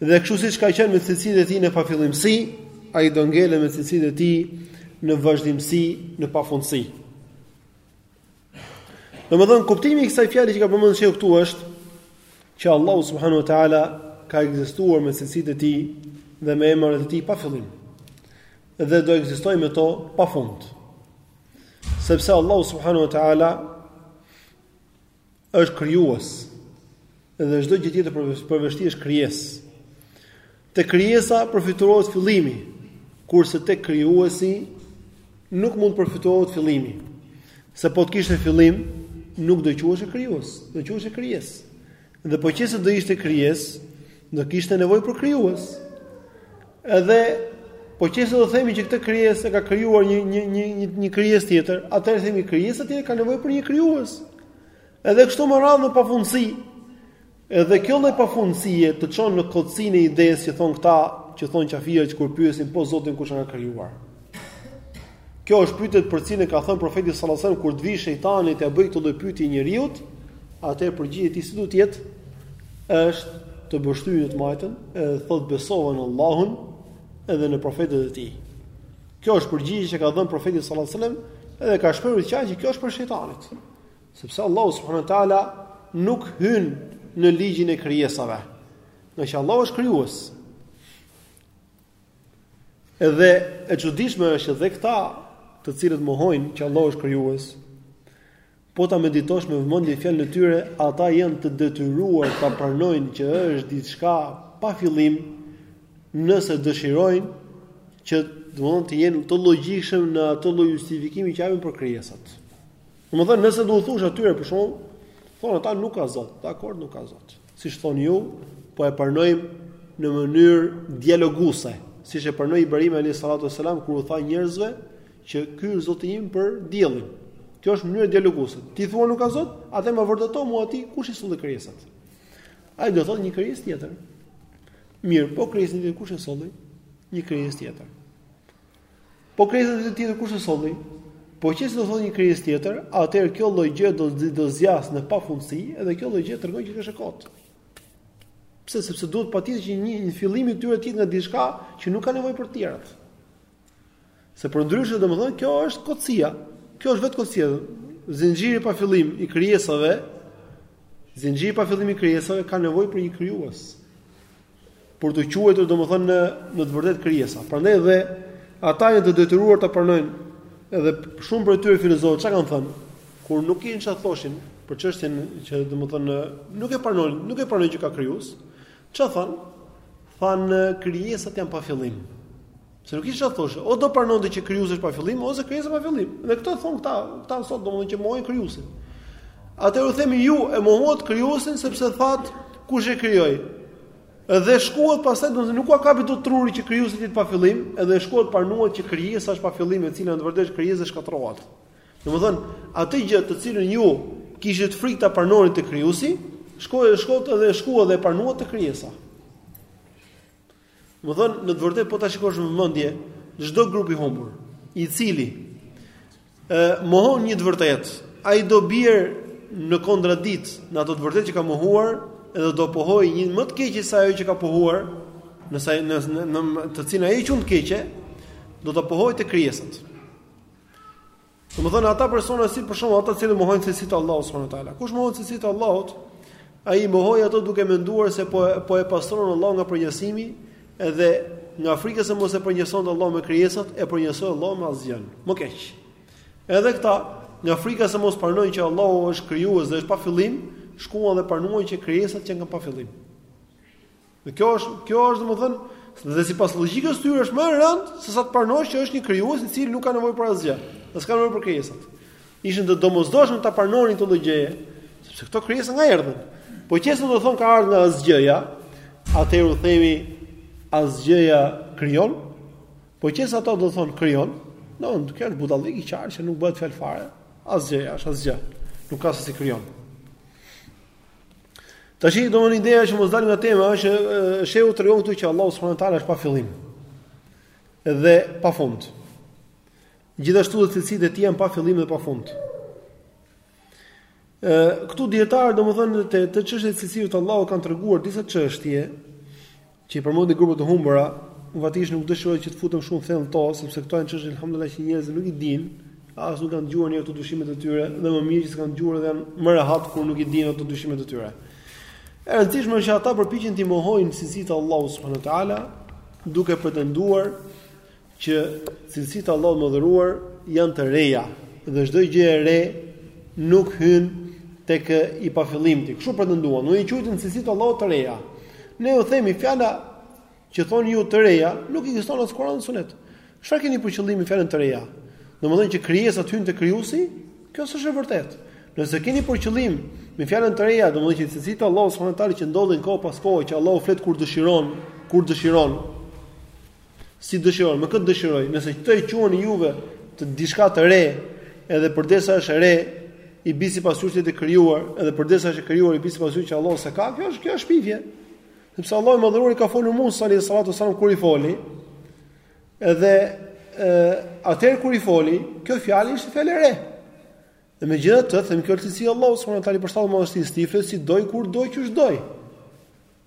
Dhe kështu siç ka qenë me cilësitë e tij në pafillimësi, ai do ngelet me cilësitë e tij në vazhdimësi, në pafundësi. Domethënë kuptimi i kësaj fjale që ka përmendur shehu këtu është që Allahu subhanahu wa taala ka ekzistuar me cilësitë e tij dhe me emrat e tij pa fillim. Dhe do ekzistojë me to pa fund. Sepse Allahu subhanahu wa taala është krijues. Dhe çdo gjë tjetër përveç tij është krijesë. Te krijesa përfytyrohet fillimi, kurse te krijuesi nuk mund të përfytyrohet fillimi. Se po të kishte fillim, nuk do quheshe krijues, do quheshe krijesë. Dhe po qe se do ishte krijesë, Do kishte nevojë për krijues. Edhe po qe se do themi që këtë krijesë e ka krijuar një një një një, një krijesë tjetër, atëherë themi krijesa tjetër ka nevojë për një krijues. Edhe kështu me radhë në pafundësi. Edhe kjo lloj pafundësie të çon në kotësinë e idesë që thonë këta, që thonë qafirët që kur pyesin po Zotin kush e ka krijuar. Kjo është pyetja për cilën ka thënë profeti sallallahu alajhi wasallam kur të vijë shejtani të bëjë këtë lloj pyetje njeriut, atëherë përgjigjja e tij si do të jetë është të bështyjë në të majtën, edhe thotë besova në Allahun edhe në profetët e tij. Kjo është përgjigje që ka dhënë profeti sallallahu alajhi wasallam edhe ka shprehur të qartë që kjo është prej shejtanit. Sepse Allahu subhanahu wa taala nuk hyn në ligjin e krijesave. Ngaqë Allahu është krijues. Edhe e çuditshme është që dhe këta, të cilët mohojnë që Allahu është krijues, po ta meditosh me vëmendje fjalën e tyre, ata janë të detyruar ta pranojnë që është diçka pa fillim, nëse dëshirojnë që domthon të jenë të logjikshëm në atë lloj justifikimi që japin për krijesat. Domthon nëse do u thosh atyre për shembull, thonë ata nuk ka Zot, dakor, nuk ka Zot. siç thoni ju, po e pranojmë në mënyrë dialoguese, siç e pranoi Ibrahim alayhis salatu wassalam kur u tha njerëzve që ky është Zoti im për diellin. Kjo është mënyrë dialoguese. Ti thua nuk ka Zot, atëherë ma vërteto mua ti kush i solli krijesat. Ai do thotë një krijesë tjetër. Mirë, po krijesën tjetër kush e solli? Një krijesë tjetër. Po krijesën tjetër kush e solli? Po qe se do thonë një krijesë tjetër, atëherë kjo logjikë do të do zgjas në pafundësi, edhe kjo logjikë tregon që është e kotë. Pse? Sepse duhet patjetër që një një fillim i tyre të jetë nga diçka që nuk ka nevojë për të tjerat. Se përndryshe, domethënë, kjo është kotësia. Kjo është vetë kotësia. Zinxhiri pa fillim i krijesave, zinxhiri pa fillim i krijesave ka nevojë për një krijues. për t'u quajtur domethënë në në të vërtetë krijesa. Prandaj dhe ata janë të detyruar ta pranojnë. Edhe shumë prej tyre filozofë ça kanë thënë? Kur nuk kishin ça thoshin për çështjen që domethënë nuk e pranojnë, nuk e pranojnë që ka krijues, ça thanë? Thanë krijesat janë pa fillim. Se nuk kish ça thoshte, o do pranonte që krijuesi është pa fillim ose krijesa pa fillim. Dhe këto thon këta, këta sot domethënë që mohojnë krijuesin. Atëherë u themi ju e mohuat krijuesin sepse thatë kush e krijoi. Dhe shkuat pastaj domethënë nuk ua kapi dot truri që krijuesi është pa fillim, edhe shkuat pranuat që krijesa është pa fillim e cila në të vërtetë krijesa shkatërrohet. Domethënë atë gjë të cilën ju kishit frikë ta pranonit te krijuesi, shkoi shkot edhe shkuat e pranuat te krijesa. Domethënë, në të vërtetë po ta shikosh me vëmendje, çdo grup i humbur, i cili ë mohon një të vërtetë, ai do bjerë në kontradiktë në atë të vërtetë që ka mohuar dhe do pohojë një më të keqe se ajo që ka pohuar, në sa në, në, në të cilën ai e quan të keqe, do ta pohojë te krijesat. Domethënë ata persona si për shembull ata të cilët mohojnë cilësitë e Allahut subhanahu wa taala. Kush mohon cilësitë e Allahut, ai i mohoi ato duke menduar se po po e pastron Allahun nga përngjasimi dhe nga frika se mos e përngjasonte Allahun me krijesat, e përngjasoi Allahun me asgjënë. Më keq. Edhe këta, nga frika se mos pranojnë që Allahu është krijues dhe është pa fillim, shkuan dhe pranuan që krijesat qenkan pa fillim. Dhe kjo është, kjo është domethënë, dhe sipas logjikës së tyre është më e rëndë se sa të pranosh që është një krijues i cili nuk ka nevojë për asgjë, as ka nevojë për krijesat. Ishin të domosdoshëm ta pranonin këtë lloj gjëje, sepse këto krijesa nga erdhën. Po qëse do të thon ka ardhur nga asgjëja, atëherë u themi asgjëja krijon. Po qëse ato do të thon krijon, do të thon kjo është budallallëk i qartë që nuk bëhet fjalë fare. Asgjëja është asgjë. Nuk ka se si krijon. Tashi domethënë ideja që mos dalim nga tema është që shehu tregon këtu që Allahu subhanahu wa taala është pa fillim dhe pa fund. Gjithashtu dhe cilësitë e tij janë pa fillim dhe pa fund. Ë këtu dietar domethënë të të çështjes së cilësive të Allahut kanë treguar disa çështje që i përmendin grupet e humbura, unë faktikisht nuk dëshiroj që të futem shumë thellë në to, sepse këto janë çështje alhamdulillah që njerëzit nuk i dinë, as nuk kanë dëgjuar njerëzit dyshimet e tyre, dhe më mirë që s'kanë dëgjuar dhe janë më rehat kur nuk i dinë ato dyshimet e tyre. E rëndësishme është që ata përpiqen të mohojnë cilësitë e Allahut subhanahu teala, duke pretenduar që cilësitë e Allahut të Madhëruar janë të reja dhe çdo gjë e re nuk hyn tek i pafillimti. Kështu pretenduan, pra i quajtën cilësitë e Allahut të reja. Ne u themi fjala që thoni ju të reja, nuk ekziston as Kur'an as Sunet. Çfarë keni për qëllim me fjalën të reja? Domethënë që krijesat hyjnë te krijuesi? Kjo s'është e vërtetë. Nëse keni për qëllim me fjalën të reja, domethënë që cilësitë e Allahut subhanahu wa taala që ndodhin kohë pas kohe që Allahu flet kur dëshiron, kur dëshiron. si dëshiron, me kë të dëshirojë, nëse këtë e quani ju vetë diçka të re, edhe përderisa është e re, i bi sipas tyre është e krijuar, edhe përderisa është e krijuar, i bi sipas tyre që Allahu s'e ka, kjo është, kjo është shpifje. Sepse Allahu i madhëruar i ka folur Musait alejhi salatu selam, kur i foli, edhe e, atëherë kur i foli, kjo fjalë ishte fjalë e re. Dhe megjithatë, themi kjo cilësi Allahut subhanahu taala i përshtatet madhështisë tij flet, si do, kur do, qysh të dojë.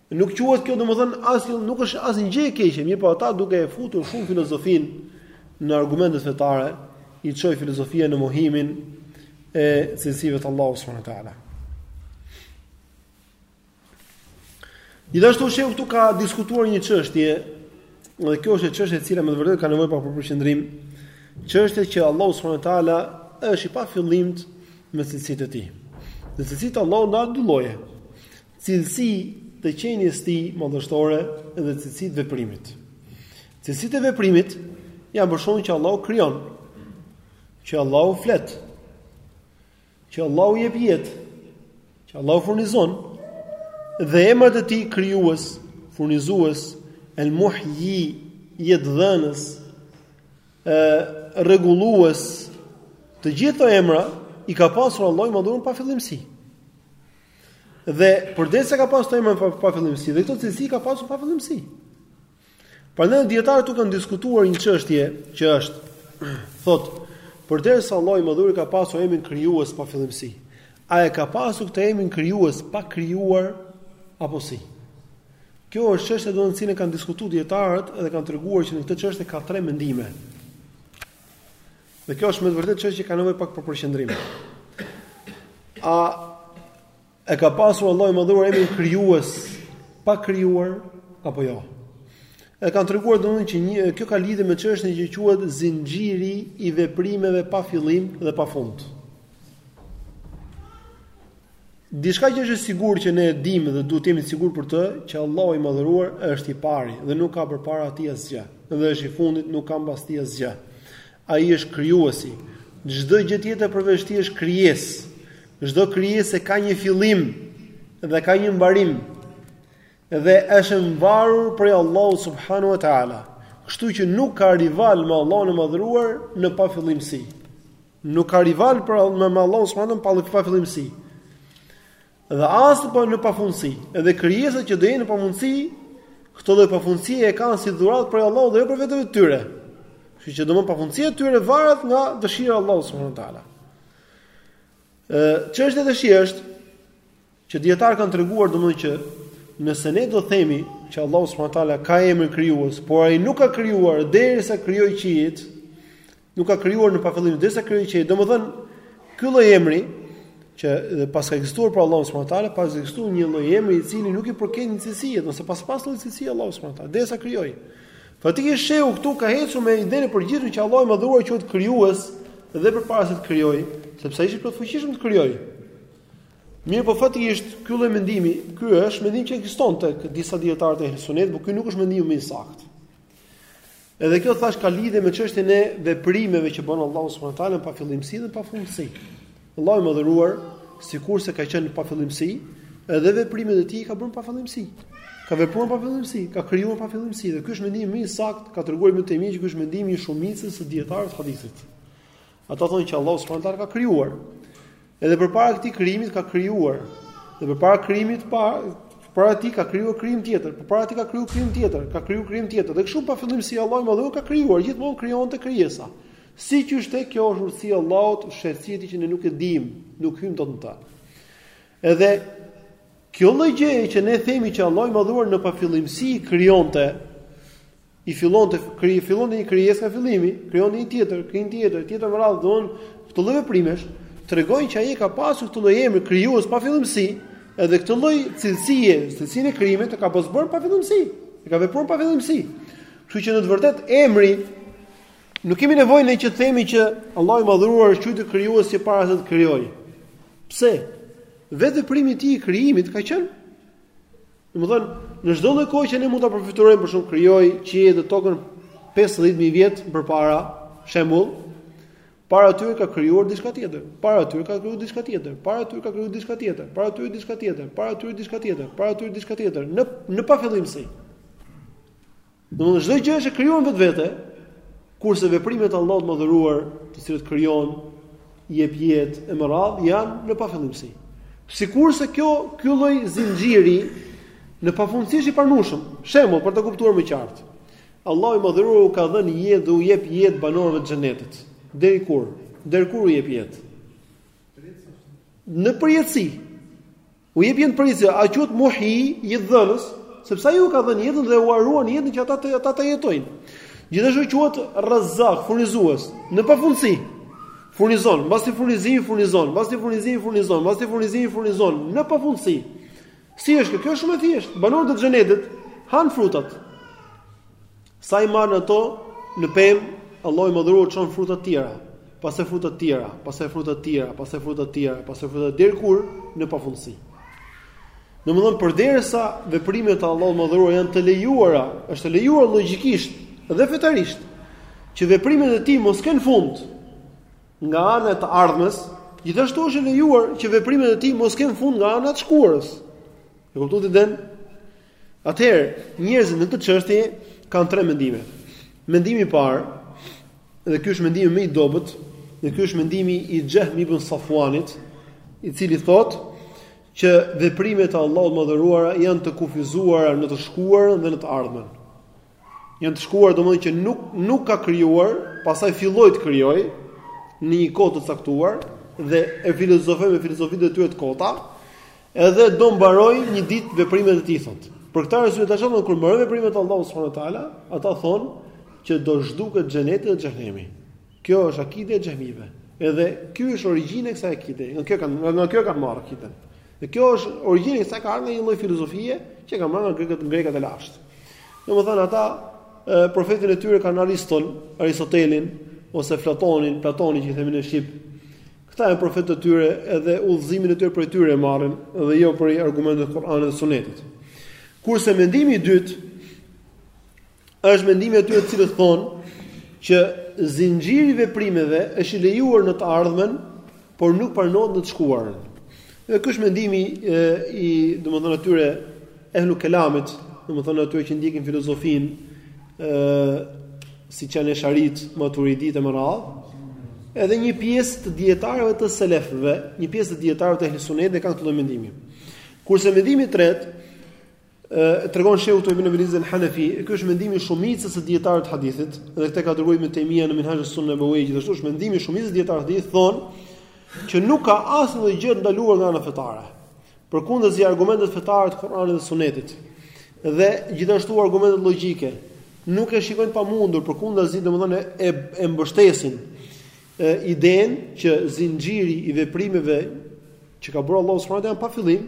Nuk quhet kjo domethënë as nuk është asnjë gjë e keqe, mirëpo ata duke e futur shumë filozofinë në argumentet fetare, i çoi filozofia në mohimin e cilësive të Allahut subhanahu wa taala. Gjithashtu shehu këtu ka diskutuar një çështje, dhe kjo është çështja e cila me të vërtetë ka nevojë për përqendrim, çështja që Allahu subhanahu wa taala është i pafillimtë me cilësitë e tij. Dhe cilësitë e Allahut janë dy lloje. Cilësi të qenies së tij madhështore dhe cilësi të veprimit. Cilësitë e veprimit janë për shembull që Allahu krijon, që Allahu flet, që Allahu jep jetë, që Allahu furnizon dhe emrat e tij krijues, furnizues, el muhyi, jetëdhënës, ë rregullues, të gjithë këto emra i ka pasur Allahu i madhëruar në pafillimësi. Dhe përderisa ka pasur emra pa, pafillimësi, dhe këto cilësi ka pasur pafillimësi. Prandaj dijetarët këtu kanë diskutuar një çështje që është thotë përderisa Allahu i Madhëruar ka pasur emrin krijues pafillimësi. A e ka pasur këtë emrin krijues pa krijuar apo si? Kjo është çështje të cilën kanë diskutuar dijetarët dhe kanë treguar që në këtë çështje ka tre mendime. Dhe kjo është me të vërtetë çështje që ka nevojë pak për përqendrim. A e ka pasur Allahu i Madhëruar emrin krijues pa krijuar apo jo? E kanë treguar domethënë që një kjo ka lidhje me çështjen që quhet zinxhiri i veprimeve pa fillim dhe pa fund. Diçka që është e sigurt që ne e dimë dhe duhet të jemi të sigurt për të, që Allahu i Madhëruar është i pari dhe nuk ka përpara tij asgjë, dhe është i fundit, nuk ka mbas tij asgjë. Ai është krijuesi. Çdo gjë tjetër përveç tij është krijesë. Çdo krijesë ka një fillim dhe ka një mbarim. Dhe është e mvarur prej Allahu subhanahu wa taala. Kështu që nuk ka rival me Allahun e Madhëruar në pafillimësi. Nuk ka rival për Allah, me Allahun subhanuhu pa në pafillimësi. Dhe as të po në pafundësi. Edhe krijesat që do jenë në pafundësi, këto lloj pafundësi e kanë si dhuratë prej Allahut dhe jo prej vetes së tyre. Kështu që domethënë pafundësia e tyre varet nga dëshira e Allahut subhanuhu teala. Ë, çështja e dëshirë është që dijetarët kanë treguar domethënë që nëse ne do themi që Allahu subhanahu wa taala ka emrin krijues, por ai nuk ka krijuar derisa krijoi qiejt, Nuk ka krijuar në pafillim, derisa krijoi qiejt domethënë ky lloj emri që paska ekzistuar për Allahun subhanahu wa taala, paska ekzistuar një lloj emri i cili nuk i përket një cilësie, nuk e paska pas lloj cilësie Allahu subhanahu wa taala, derisa krijoi. Faktikisht shehu këtu ka ecur me idenë e përgjithshme që Allahu i Madhëruar quhet krijues dhe përpara se të krijojë, sepse ai është i plotfuqishëm të krijojë. Mirëpo faktikisht ky lloj mendimi, ky është mendim që ekziston tek disa dijetarë të Ehli Sunetit, por ky nuk është mendimi më i saktë. Edhe kjo thash ka lidhje me çështjen e veprimeve që bën Allahu subhanahu wa taala në pafillimësi dhe në pafundësi. Allahu i Madhëruar, sikurse ka qenë pafillimësi, edhe veprimet e tij ka bërë pafillimësi. Ka vepruar në pafillimësi, ka krijuar pafillimësi dhe ky është mendimi më i saktë, ka treguar Ibn Tejmije që ky është mendimi i shumicës së dijetarëve të hadithit. Ata thonë që Allahu subhanahu wa taala ka krijuar. Edhe përpara këtij krijimit ka krijuar. Dhe përpara krijimit pa përpara tij ka krijuar krijim tjetër, përpara tij ka krijuar krijim tjetër, ka krijuar krijim tjetër. Dhe kështu në pafillimësi Allahu i Madhëruar ka krijuar, gjithmonë krijonte krijesa. Si që është kjo është urtësi e Allahut, urtësitë që ne nuk e dimë, nuk hyjmë dot në ta. Edhe kjo lloj gjëje që ne themi që Allahu i Madhëruar në pafillimësi krijonte, i fillonte kri fillonte një krijesë nga fillimi, krijonte një tjetër, krijim tjetër, tjetër me radh domethënë këto lloj veprimesh, tregojnë që ai ka pasur këtë lloj emri krijues pa fillimsi, edhe këtë lloj cilësie, cilësinë e krijimit e ka pasur pa fillimsi, e ka vepruar pa fillimsi. Kështu që në të vërtetë emri nuk kemi nevojë ne që të themi që Allahu i madhëruar është quajtur krijues si para se të krijojë. Pse? Vetë veprimi i tij i krijimit ka qenë Domethënë, në çdo lloj kohë që ne mund ta përfytyrojmë për shembull krijoi qiejt dhe tokën 50000 vjet përpara, shembull, para atyre ka krijuar diçka tjetër, para atyre ka krijuar diçka tjetër, para atyre ka krijuar diçka tjetër, para atyre diçka tjetër, para atyre diçka tjetër, para atyre diçka tjetër, në në pafillimsi. Domethënë çdo gjë është e krijuar vetvete, kurse veprimet e Allahut të madhëruar, të cilat krijon, i jep jetë e me radh janë në pafillimsi. Sikurse kjo ky lloj zinxhiri në pafundësi është i pranushëm. Shembull për ta kuptuar më qartë. Allahu i madhëruar u ka dhënë jetë dhe u jep jetë banorëve të xhenetit. Deri kur? Deri kur u jep jetë? Në përjetësi. U jep jetë përderisa, a quhet Muhi, jetë dhënës, sepse ai u ka dhënë jetën dhe ua ruan jetën që ata të ata të jetojnë. Gjithashtu quhet Razzaq, furnizues, në pafundësi. Furnizon, mbasi furnizimi furnizon, mbasi furnizimi furnizon, mbasi furnizimi furnizon në pafundësi. Si është kjo? Kjo është shumë e thjeshtë. Banorët e xhenetit han frutat. Sa i marrin ato në pemë, Allahu i Madhëruar çon fruta të tjera, pastaj fruta të tjera, pastaj fruta të tjera, pastaj fruta të tjera, pastaj fruta deri kur në pafundësi. Domthon përderisa veprimet e Allahut të Madhëruar janë të lejuara, është e lejuar logjikisht dhe fetarisht që veprimet e tij mos kenë fund nga ana e të ardhmes, gjithashtu është e lejuar që veprimet e tij mos kenë fund nga ana e të shkuarës. E kuptuat den? Atëherë, njerëzit në këtë çështje kanë tre mendime. Mendimi i parë, dhe ky është mendimi më i dobët, dhe ky është mendimi i Xhehm ibn Safuanit, i cili thotë që veprimet e Allahut të madhëruar janë të kufizuara në të shkuarën dhe në të ardhmen. Në të shkuarën domethënë që nuk nuk ka krijuar, pastaj filloi të krijojë në një kohë të caktuar dhe e filozofojnë me filozofitë e tyre të kota, edhe do mbarojnë një ditë veprimet e tij thot. Për këtë arsye tash domethënë kur mbarojnë veprimet e Allahut subhanahu wa taala, ata thon që do zhduket xheneti dhe xhehenemi. Kjo është akide e xehmive. Edhe ky është origjina e kësaj akide. Nga kjo kanë nga kjo kanë marrë akiden. Dhe kjo është origjina e kësaj ka ardhur nga një lloj filozofie që kanë marrë nga grekët grekët e lashtë. Domethënë ata e, profetin e tyre kanë Aristotl, Aristotelin ose Platonin, Platonin që i themi ne në shqip. Këta janë profetët e tyre edhe udhëzimin e tyre prej tyre e marrin dhe jo prej argumenteve të Kuranit dhe Sunetit. Kurse mendimi i dytë Është mendimi i atyre të cilët thonë që zinxhiri i veprimeve është i lejuar në të ardhmen, por nuk pranohet në të shkuarën. Dhe ky është mendimi e, i, domethënë atyre ehlu kelamit, domethënë atyre që ndjekin filozofinë ë siç janë esharit, maturidit e me radhë. Edhe një pjesë të dietarëve të selefëve, një pjesë të dietarëve të ehli sunnet e kanë këtë mendim. Kurse mendimi i tretë E tregon Shehu Ibn Ebil Iz el Hanefi ky është mendimi i shumicës së dietarëve të hadithit, edhe këtë ka treguar Ibn Taymija në Minhaj as-Sunnah Nabawi, gjithashtu është mendimi i shumicës së dietarëve të hadithit thonë që nuk ka asnjë gjë të ndaluar nga ana fetare. Përkundazi argumentet fetare të Kuranit dhe Sunetit dhe gjithashtu argumentet logjike nuk e shikojnë të pamundur, përkundazi domethënë e e mbështesin idenë që zinxhiri i veprimeve që ka bërë Allahu subhanahu wa taala janë pa fillim,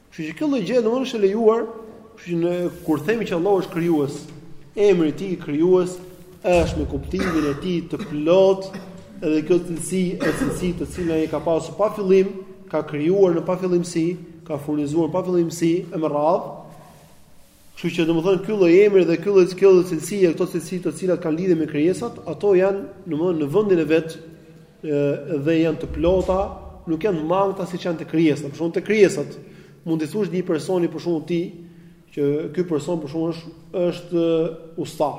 Kështu që kjo lloj gjëje domethënë është e lejuar, kështu që ne kur themi që Allahu është krijues, emri i tij krijues është me kuptimin e tij të plotë, edhe kjo cilësi e cilësi të cilën ai ka pasur pa fillim, ka krijuar në pafillimsi, ka furnizuar në pafillimsi e me radhë. Kështu që domethënë ky lloj emri dhe ky lloj kjo lloj cilësie, këto cilësi të cilat kanë lidhje me krijesat, ato janë domethënë në vendin e vet dhe janë të plota, nuk janë të mangëta siç janë te krijesat. Për shembull te krijesat mund t'i thuash një personi për shembull ti që ky person për shembull është është usta.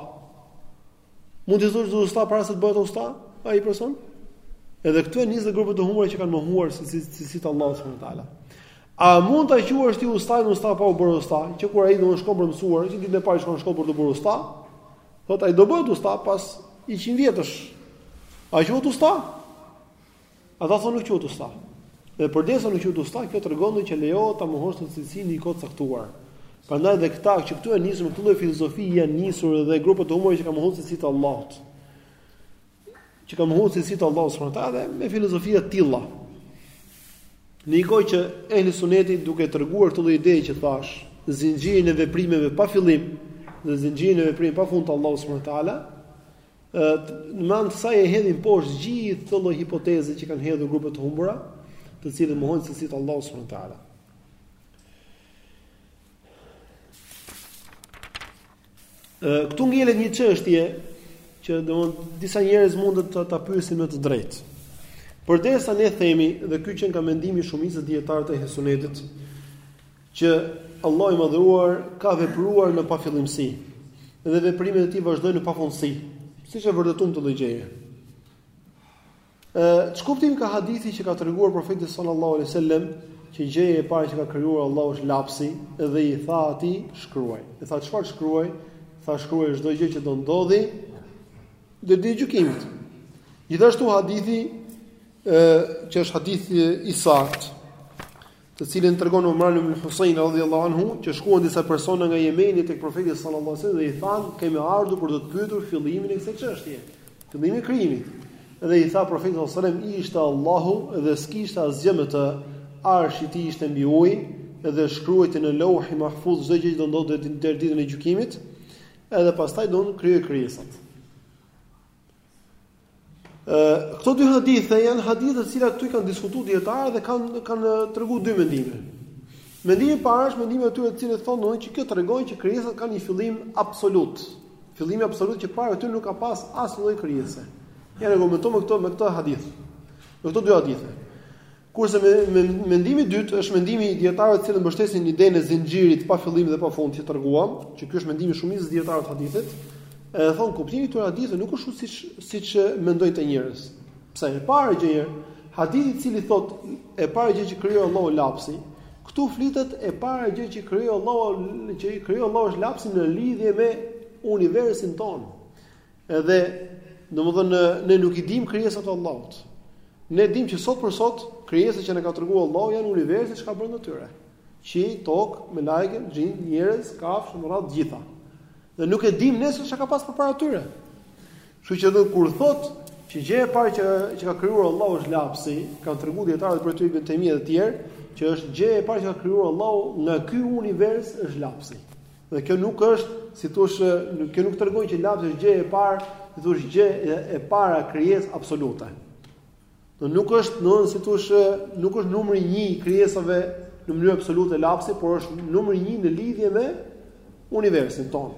Mund t'i thuash dot usta para se të bëhet usta, ai person. Edhe këtu janë nisur dhe grupe të humbura që kanë mohuar cilësitë e Allahut subhanahu wa taala. A mund ta quash ti ustain usta pa u bërë usta, që kur ai domethënë shkon për të mësuar, që ditën e parë shkon në shkollë për t'u bërë usta, thotë ai do bëhet usta pas 100 vjetësh. A quhet usta? Ata thonë s' quhet usta. Dhe përderisa nuk quhet usta, kjo tregon që lejohet ta mohosh këtë cilësi në një kohë të caktuar. Prandaj dhe këta që këtu janë nisur me këtë lloj filozofi janë nisur edhe grupe të humbura që kanë mohuar cilësitë e Allahut. Që kanë mohuar cilësitë e Allahut subhanahu wa taala me filozofi të tilla. Në një kohë që ehli suneti duke treguar këtë lloj ideje që thash, zinxhirin e veprimeve pa fillim dhe zinxhirin e veprimeve pa fund të Allahut subhanahu wa taala, Me anë të saj e hedhin poshtë gjithë këto lloj hipoteze që kanë hedhur grupe të humbura, të cilët mohojnë cilësitë e Allahut subhanahu wa taala. Këtu ngelet një çështje që disa njerëz mund ta pyesin me të drejtë. Përderisa ne themi dhe ky qenka mendimi i shumicës dietarëve të ehli sunetit, që Allahu i Madhëruar ka vepruar në pafillimësi dhe veprimet e tij vazhdojnë në pafundësi, siç e vërtetuam këtë lloj gjëje. Ë, ç'kuptim ka hadithi që ka treguar profeti sallallahu alejhi ve sellem që gjëja e parë që ka krijuar Allahu është lapsi dhe i tha atij shkruaj. I tha çfarë shkruaj? Tha shkruaj çdo gjë që do ndodhi deri ditën e gjykimit. Gjithashtu hadithi ë që është hadithi i saktë të cilin tregon Imran ibn Husajn radhiyallahu anhu, që shkuan disa persona nga Jemeni tek profeti sallallahu alaihi wasallam dhe i thanë, "Kemi ardhur për të të pyetur fillimin e kësaj çështje, fillimin e krijimit." Dhe i tha profeti sallallahu alaihi wasallam, "Ishte Allahu dhe s'kishte asgjë me të, Arshi i tij ishte mbi ujë dhe shkruajti në Lauhi Mahfuz çdo gjë që do ndodhte deri ditën e gjykimit, edhe pastaj do të krijojë krijesat." Ë këto dy hadithe janë hadithe të cilat këtu i kanë diskutuar dijetarët dhe kanë kanë treguar dy mendime. Mendimi i parë është mendimi i atyre të cilët thonë donë që kjo tregon që krijesat kanë një fillim absolut. Fillimi absolut që para tyre nuk ka pas asnjë lloj krijese. E argumentojnë këto me këtë hadith. Me këto dy hadithe. Kurse mendimi i dytë është mendimi i dijetarëve të cilët mbështesin idenë e zinxhirit pa fillim dhe pa fund që treguam, që ky është mendimi shumë i shumicës dijetarëve të hadithit, edhe thonë kuptimi i këtyre haditheve nuk është ashtu siç siç mendojnë këta njerëz. Pse e para gjë njëherë, hadithi i cili thotë e para gjë që krijoi Allahu lapsi, këtu flitet e para gjë që krijoi Allahu që krijoi Allahu është lapsi në lidhje me universin tonë. Edhe, domethënë ne nuk i dimë krijesat e Allahut. Ne dimë që sot për sot krijesat që na ka treguar Allahu janë universi çka brenda tyre. Qiell, tokë, melaike, xhin, njerëz, kafshë, me radhë të gjitha. Dhe nuk e dimë ne se çka ka pas përpara tyre. Kështu që edhe kur thot që gjë e parë që që ka krijuar Allahu është lapsi, kanë treguar dijetarët prej tyre Ibn Tejmija dhe të tjerë, që është gjë e parë që ka krijuar Allahu nga ky univers është lapsi. Dhe kjo nuk është, si thosh, kjo nuk tregon që lapsi është gjë e parë, si thosh gjë e, e para krijesë absolute. Do nuk është, do si thosh, nuk është numri 1 i krijesave në mënyrë absolute lapsi, por është numri 1 në lidhje me universin tonë.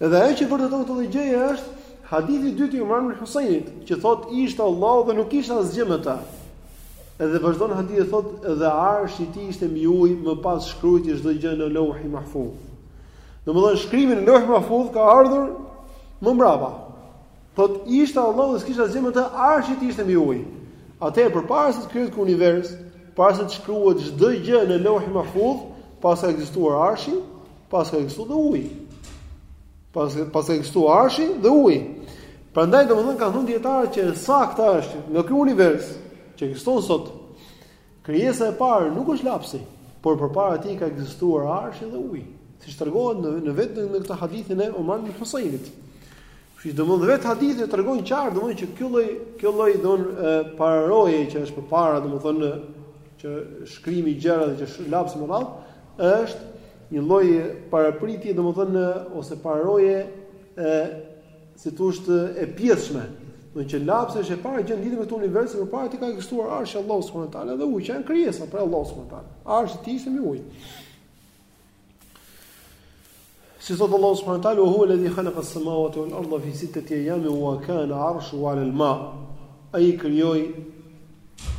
Edhe ajo që vërteton këtë lloj gjëje është hadithi i dytë i Imran ibn Husajnit, që thotë ishte Allahu dhe nuk kishte asgjë me të. Edhe vazhdon hadithi thotë dhe arshi i tij ishte mbi ujë, më pas shkruajti çdo gjë në Lauhi Mahfuz. Domethënë shkrimi në Lauhi Mahfuz ka ardhur më mbrapa. Thot ishte Allahu dhe s'kishte asgjë me të, arshi i tij ishte mbi ujë. Atëherë përpara se të krijohet ky univers, para se të shkruhet çdo gjë në Lauhi Mahfuz, paska ekzistuar arshi, Pas ka ekzistuar edhe uji. Pas pas ka ekzistuar arshi dhe uji. Prandaj domethënë kanë thënë dijetarët që e sakta është në ky univers që ekziston sot. Krijesa e parë nuk është lapsi, por përpara tij ka ekzistuar arshi dhe uji, siç tregohet në në vetë në këtë hadithin e Imran ibn Husajnit. Kështu që domethënë vetë hadithi tregon qartë domethënë që ky lloj ky lloj don pararoje që është përpara domethënë që shkrimi i gjërave që është lapsi me radhë, Është një lloj parapritje, domethënë ose pararoje e si thoshtë e pjesshme, do të thotë lapsi është e para gjë në lidhje me këtë univers që përpara tij ka ekzistuar Arshi i Allahut subhanahu wa taala dhe uji që janë krijesa prej Allahut subhanahu wa taala. Arshi i tij ishte mbi ujë. Si thotë Allahu subhanahu wa taala, "Wa huwa alladhi khalaqa as-samawati wal ardha fi sittati ayamin wa kana 'arshuhu 'ala al-ma'." Ai krijoi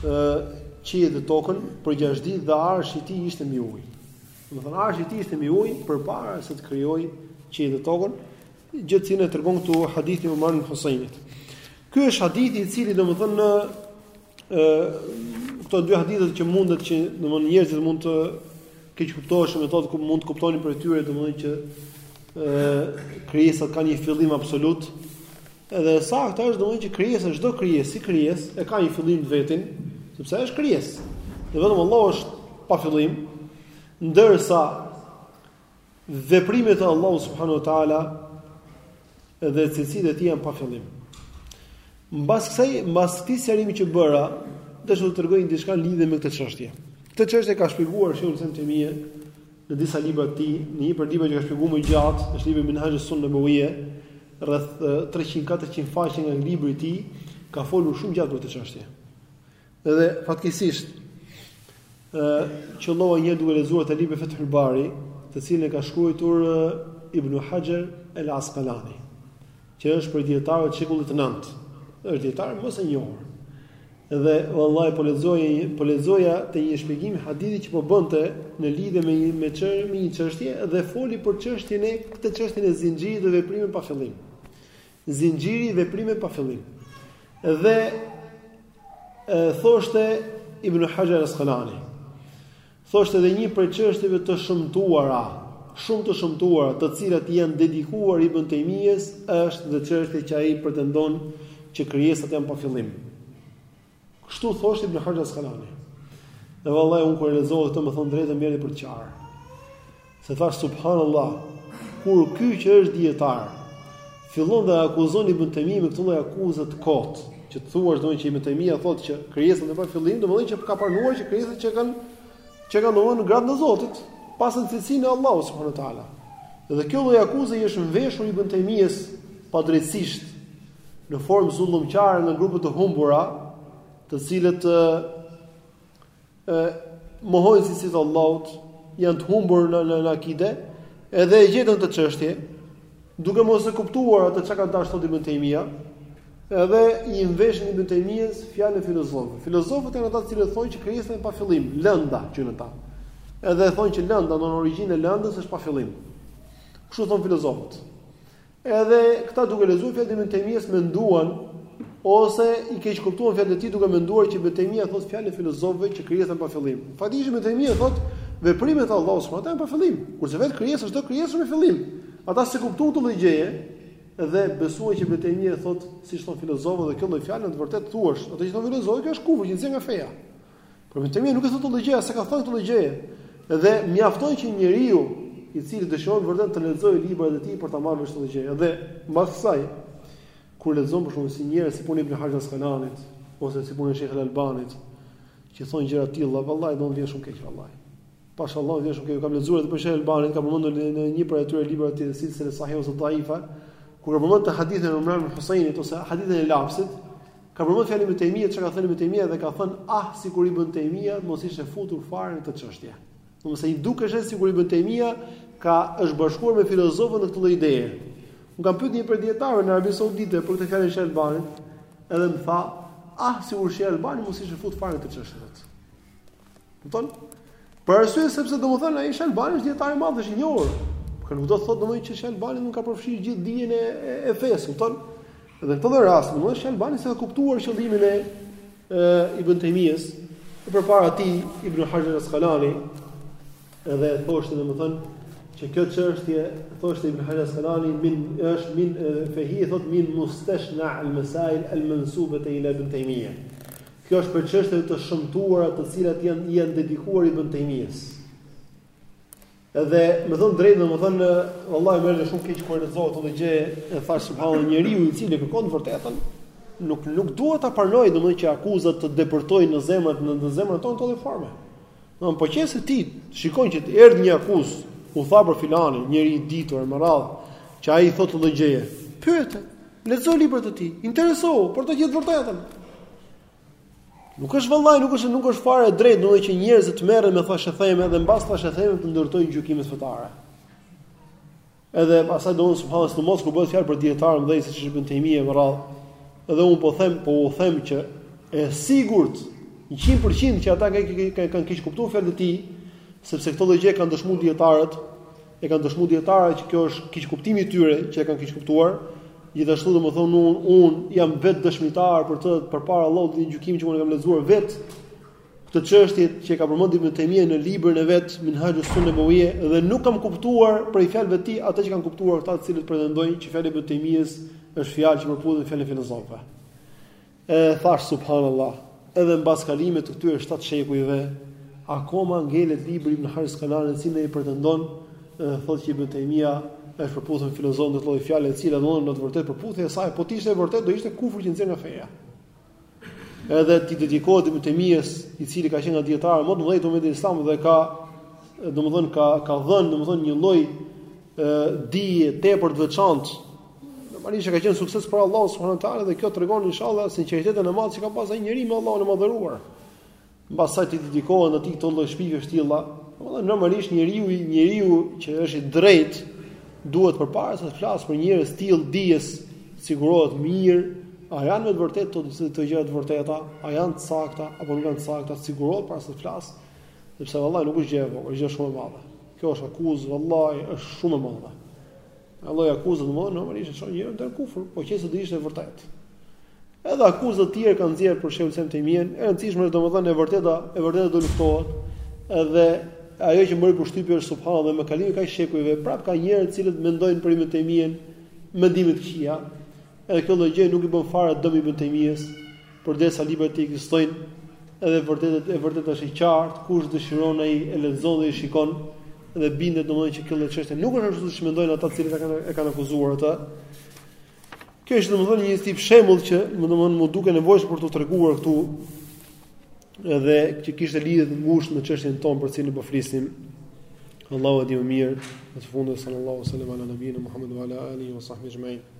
ë qiejt dhe tokën për gjashtë ditë dhe arshi i tij ishte mbi ujë. Domethënë arshi i tij ishte mbi ujë përpara se të krijojë qiejt dhe tokën, gjë që na tregon këtu hadithi i Imran ibn Husajnit. Ky është hadithi i cili domethënë këto dy hadithe që mundet që domthon njerëzit mund të keqkuptoheshin me to ku mund të kuptonin prej tyre domthon që ë krijesat kanë një fillim absolut. Edhe e sakta është domthon që krijesa çdo krijesë, si krijesë e ka një fillim të vetin, sepse është krijesë. Dhe vetëm Allahu është pa fillim, ndërsa Veprimet e Allahut subhanahu wa taala dhe cilësitë e tij janë pa fillim. Mbas kësaj, mbas këtij sqarimi që bëra, desha t'ju tregoj diçka në lidhje me këtë çështje. Këtë çështje e ka shpjeguar Sheikhul Islam Ibn Tejmije në disa libra të tij, në një prej librave që e ka shpjeguar më gjatë, është libri Minhajus Sunnah Nabawiyya, rreth 300-400 faqe nga libri i tij, ka folur shumë gjatë për këtë çështje. Edhe fatkeqësisht ë qëllova njëherë duke lexuar te libri Fethul Bari, të cilin e ka shkruar Ibn Hajar El Asqalani, që është prej dijetarëve të shekullit të 9. Është dijetar më se i njohur. Dhe vallahi po lexoja po lexoja te një shpjegim hadithi që po bënte në lidhje me një me çështje, me një çështje dhe foli për çështjen e këtë çështjen e zinxhirit dhe veprimit pa fillim. Zinxhiri i veprimeve pa fillim. Edhe thoshte Ibn Hajar al-Asqalani. Thoshte edhe një prej çështjeve të shëmtuara, shumë të shëmtuara, të cilat i janë dedikuar Ibn Taymijes, është dhe çështja që ai pretendon që krijesat janë pa fillim. Kështu thoshte Ibn Hajar Asqalani. Dhe vallahi unë kur e lexova këtë me thënë të drejtën më erdhi për të qarë. Se thashë subhanallah, kur ky që është dijetar fillon dhe akuzon Ibn Taymijen me këto lloj akuzash të kota, që të thuash domethënë që Ibn Taymija thotë që krijesat janë pa fillim, domethënë që ka pranuar që krijesat që kanë që kanë domethënë në gradën e Zotit, pas në këtë cilësinë e Allahut subhanahu wa taala. Dhe kjo lloj akuze i është mveshur Ibn Taymijes padrejtësisht, në formë zullumqare nga grupe të humbura, të cilat e, e mohojnë cilësitë e Allahut, janë të humbur në, në, në akide, edhe e gjetën këtë çështje, duke mos e kuptuar atë që ka dashtë të thotë Ibn Taymija, edhe i mveshin Ibn Taymijes fjalën e filozofëve. Filozofët janë ata të cilët thonë që krijesa është pa fillim, lënda, thonë ata. Edhe thonë që lënda, origjina e lëndës është pa fillim. Kështu thonë filozofët. Edhe këta duke lexuar fjalët e Ibn Taymijes menduan ose i keqkuptuan fjalët e tij duke menduar që Ibn Taymija thotë fjalën e filozofëve që krijesa është pa fillim. Faktikisht Ibn Taymija thotë veprimet e Allahut subhanahu wa taala janë pa fillim, kurse vetë krijesa çdo krijesë është me fillim. Ata s'e kuptuan këtë lloj gjëje dhe besuan që Ibn Taymija thotë siç thonë filozofët dhe kjo lloj fjalë në të vërtetë të thuash, atë që thonë filozofët kjo është kufër që të nxjerr nga feja. Por Ibn Taymija nuk e thotë këtë lloj gjëje, s'e ka thënë këtë lloj gjëje. Dhe mjafton që njeriu i cili dëshiron të vërtetën të lexojë librat e tij për ta marrë vesh këtë gjë. Dhe mbas kësaj kur lexon për shembull njerëz si puna e Ibn Hajar Asqalanit ose si puna e Sheikh Al-Albanit që thonë gjëra të tilla, vallahi të vjen shumë keq vallahi. Pasha Allahun vjen shumë keq, kam lexuar edhe për Sheikh Al-Albanin, ka përmendur në një prej atyre librave të Silsile Sahiha ose Dhaifa, ku ka përmendur hadithin e Imran ibn Husajnit ose hadithin e Lafsit, Ka përmend fjalën e Ibn Taymijes, çka ka thënë Ibn Taymija dhe ka thënë, ah, sikur Ibn Taymija mos ishte futur fare në këtë çështje. Domethënë i dukeshe sikur Ibn Taymija ka është bashkuar me filozofët në këtë lloj ideje. Unë kam pyetur një prej dijetarëve në Arabinë Saudite për këtë fjalën e Sheh Albanit, edhe më tha, ah, sikur Sheh Albani mos ishte futur fare në këtë çështje. Kupton? Për arsye sepse domethënë ai Sheh Albani është dijetar i madh, është i njohur. Kjo nuk do të thotë domethënë që Sheh Albani ka përfshirë gjithë dijen e e fesë, kupton? Dhe në këtë rast, domethënë Sheh Albani s'e ka kuptuar qëllimin e e Ibn Taymijes, e përpara tij Ibn Hajar al-Asqalani edhe thoshte domethënë që kjo çështje thoshte Ibn Hajar al-Asqalani min është min, fe hije thot min mustashna' al-masail al-mansuba ila Ibn Taymija. Kjo është prej çështjeve të shëmtuara të cilat janë janë dedikuar Ibn Taymijes. Edhe me thënë të drejtën, domethënë vallahi më erdhi shumë keq kur lexova këtë gjë, e thashë subhanallah njeriu i cili kërkon të vërtetën, nuk nuk duhet ta pranojë domethënë që akuzat të depërtojnë në zemrat në, në zemrat tona në këtë formë. Domethënë po qe se ti shikon që të erdhi një akuzë, u tha për filanin, njeri i ditur i madh, që ai thotë këtë gjë. Pyet, Lexo librat e tij, interesohu për ta gjet të vërtetën. Nuk është vallahi, nuk është nuk është fare e drejtë domethënë që njerëzit të merren me thashetheme dhe mbi thashetheme të ndërtojnë gjykime fetare. Edhe pastaj domethënë sidomos kur bëhet fjalë për dietar të mëdhenj siç është Ibn Taymija me radh. Edhe un po them, po u them që jam i sigurt 100% që ata kanë kanë kanë keqkuptuar fjalët e tij, sepse këtë lloj gjëje kanë dëshmuar dietarët, E kanë dëshmuar dijetarët që kjo është keqkuptimi i tyre që e kanë keqkuptuar. Gjithashtu domethënë un un jam vetë dëshmitar për të përpara Allahut Ditën e Gjykimit që unë kam lexuar vetë këtë çështje që ka përmendur Ibn Taymija në librin e vet Minhajus Sunnah Nabawiyya dhe nuk kam kuptuar prej fjalëve të tij atë që kanë kuptuar ata të cilët pretendojnë që fjala e Ibn Taymijës është fjalë që përputhet me fjalën e filozofëve. E thashë subhanallah, edhe mbas kalimit të këtyre shtatë shekujve, akoma ngelet libri i Ibn Haxher Askalanit, i cili ai pretendon, ëh, thotë që Ibn Taymija është përputhur me filozofët me këtë lloj fjale, e cila domthonë në të vërtetë përputhja e saj, po të ishte e vërtetë do ishte kufër që nxjerr nga feja. Edhe t'i dedikohet Ibn Taymijes, i cili ka qenë nga dijetarët më të mëdhenj të umetit islam dhe ka domthonë ka ka dhënë domthonë një lloj ë dije tepër të veçantë Normalisht ka qenë sukses prej Allahut subhanehu teala dhe kjo tregon inshallah sinqeritetin e madh që ka pas ai njeri me Allahun e madhëruar. Pastaj t'i dedikohen atij këto lloj shpifje të tilla, domethënë normalisht njeriu i njeriu që është i drejtë duhet përpara se të flasë për njerëz të tillë të dijes sigurohet mirë a janë me të vërtetë këto të të gjëra të vërteta, a janë të sakta apo nuk janë të sakta, sigurohet para se të flasë, sepse vallahi nuk është gjë e vogël, është gjë shumë e madhe. Kjo është akuzë vallahi është shumë e madhe. Ajo lloj akuzë domethënë normalisht e çon njeriun në kufër, po qëse do ishte vërtet. Edhe akuzë të tjerë kanë nxjerrë për shembull për Ibn Temien, e rëndësishme është domethënë e vërteta, e vërteta do luftohet. Edhe ajo që më bëri përshtypje është subhanallah me kalimin e kaq shekujve, prap ka njerëz të cilët mendojnë për Ibn Temien mendime të këqija. Edhe kjo lloj gjëje nuk i bën fare dëm Ibn Temies. Përderisa librat e tij ekzistojnë, edhe e vërteta e vërteta është e qartë, kush dëshiron ai e lexon dhe e shikon dhe bindet domethënë që kjo lloj çështje nuk është ashtu siç mendojnë ata të cilët e kanë e kanë akuzuar atë. Kjo është domethënë një tip shembull që më domethënë m'u duk e nevojshme për t'u treguar këtu edhe që kishte lidhje të ngushtë me çështjen tonë për të cilën po flisnim. Allahu e di më mirë, në fund sallallahu alaihi wasallam ala nabiyina Muhammed wa ala alihi wa sahbihi ecma'in.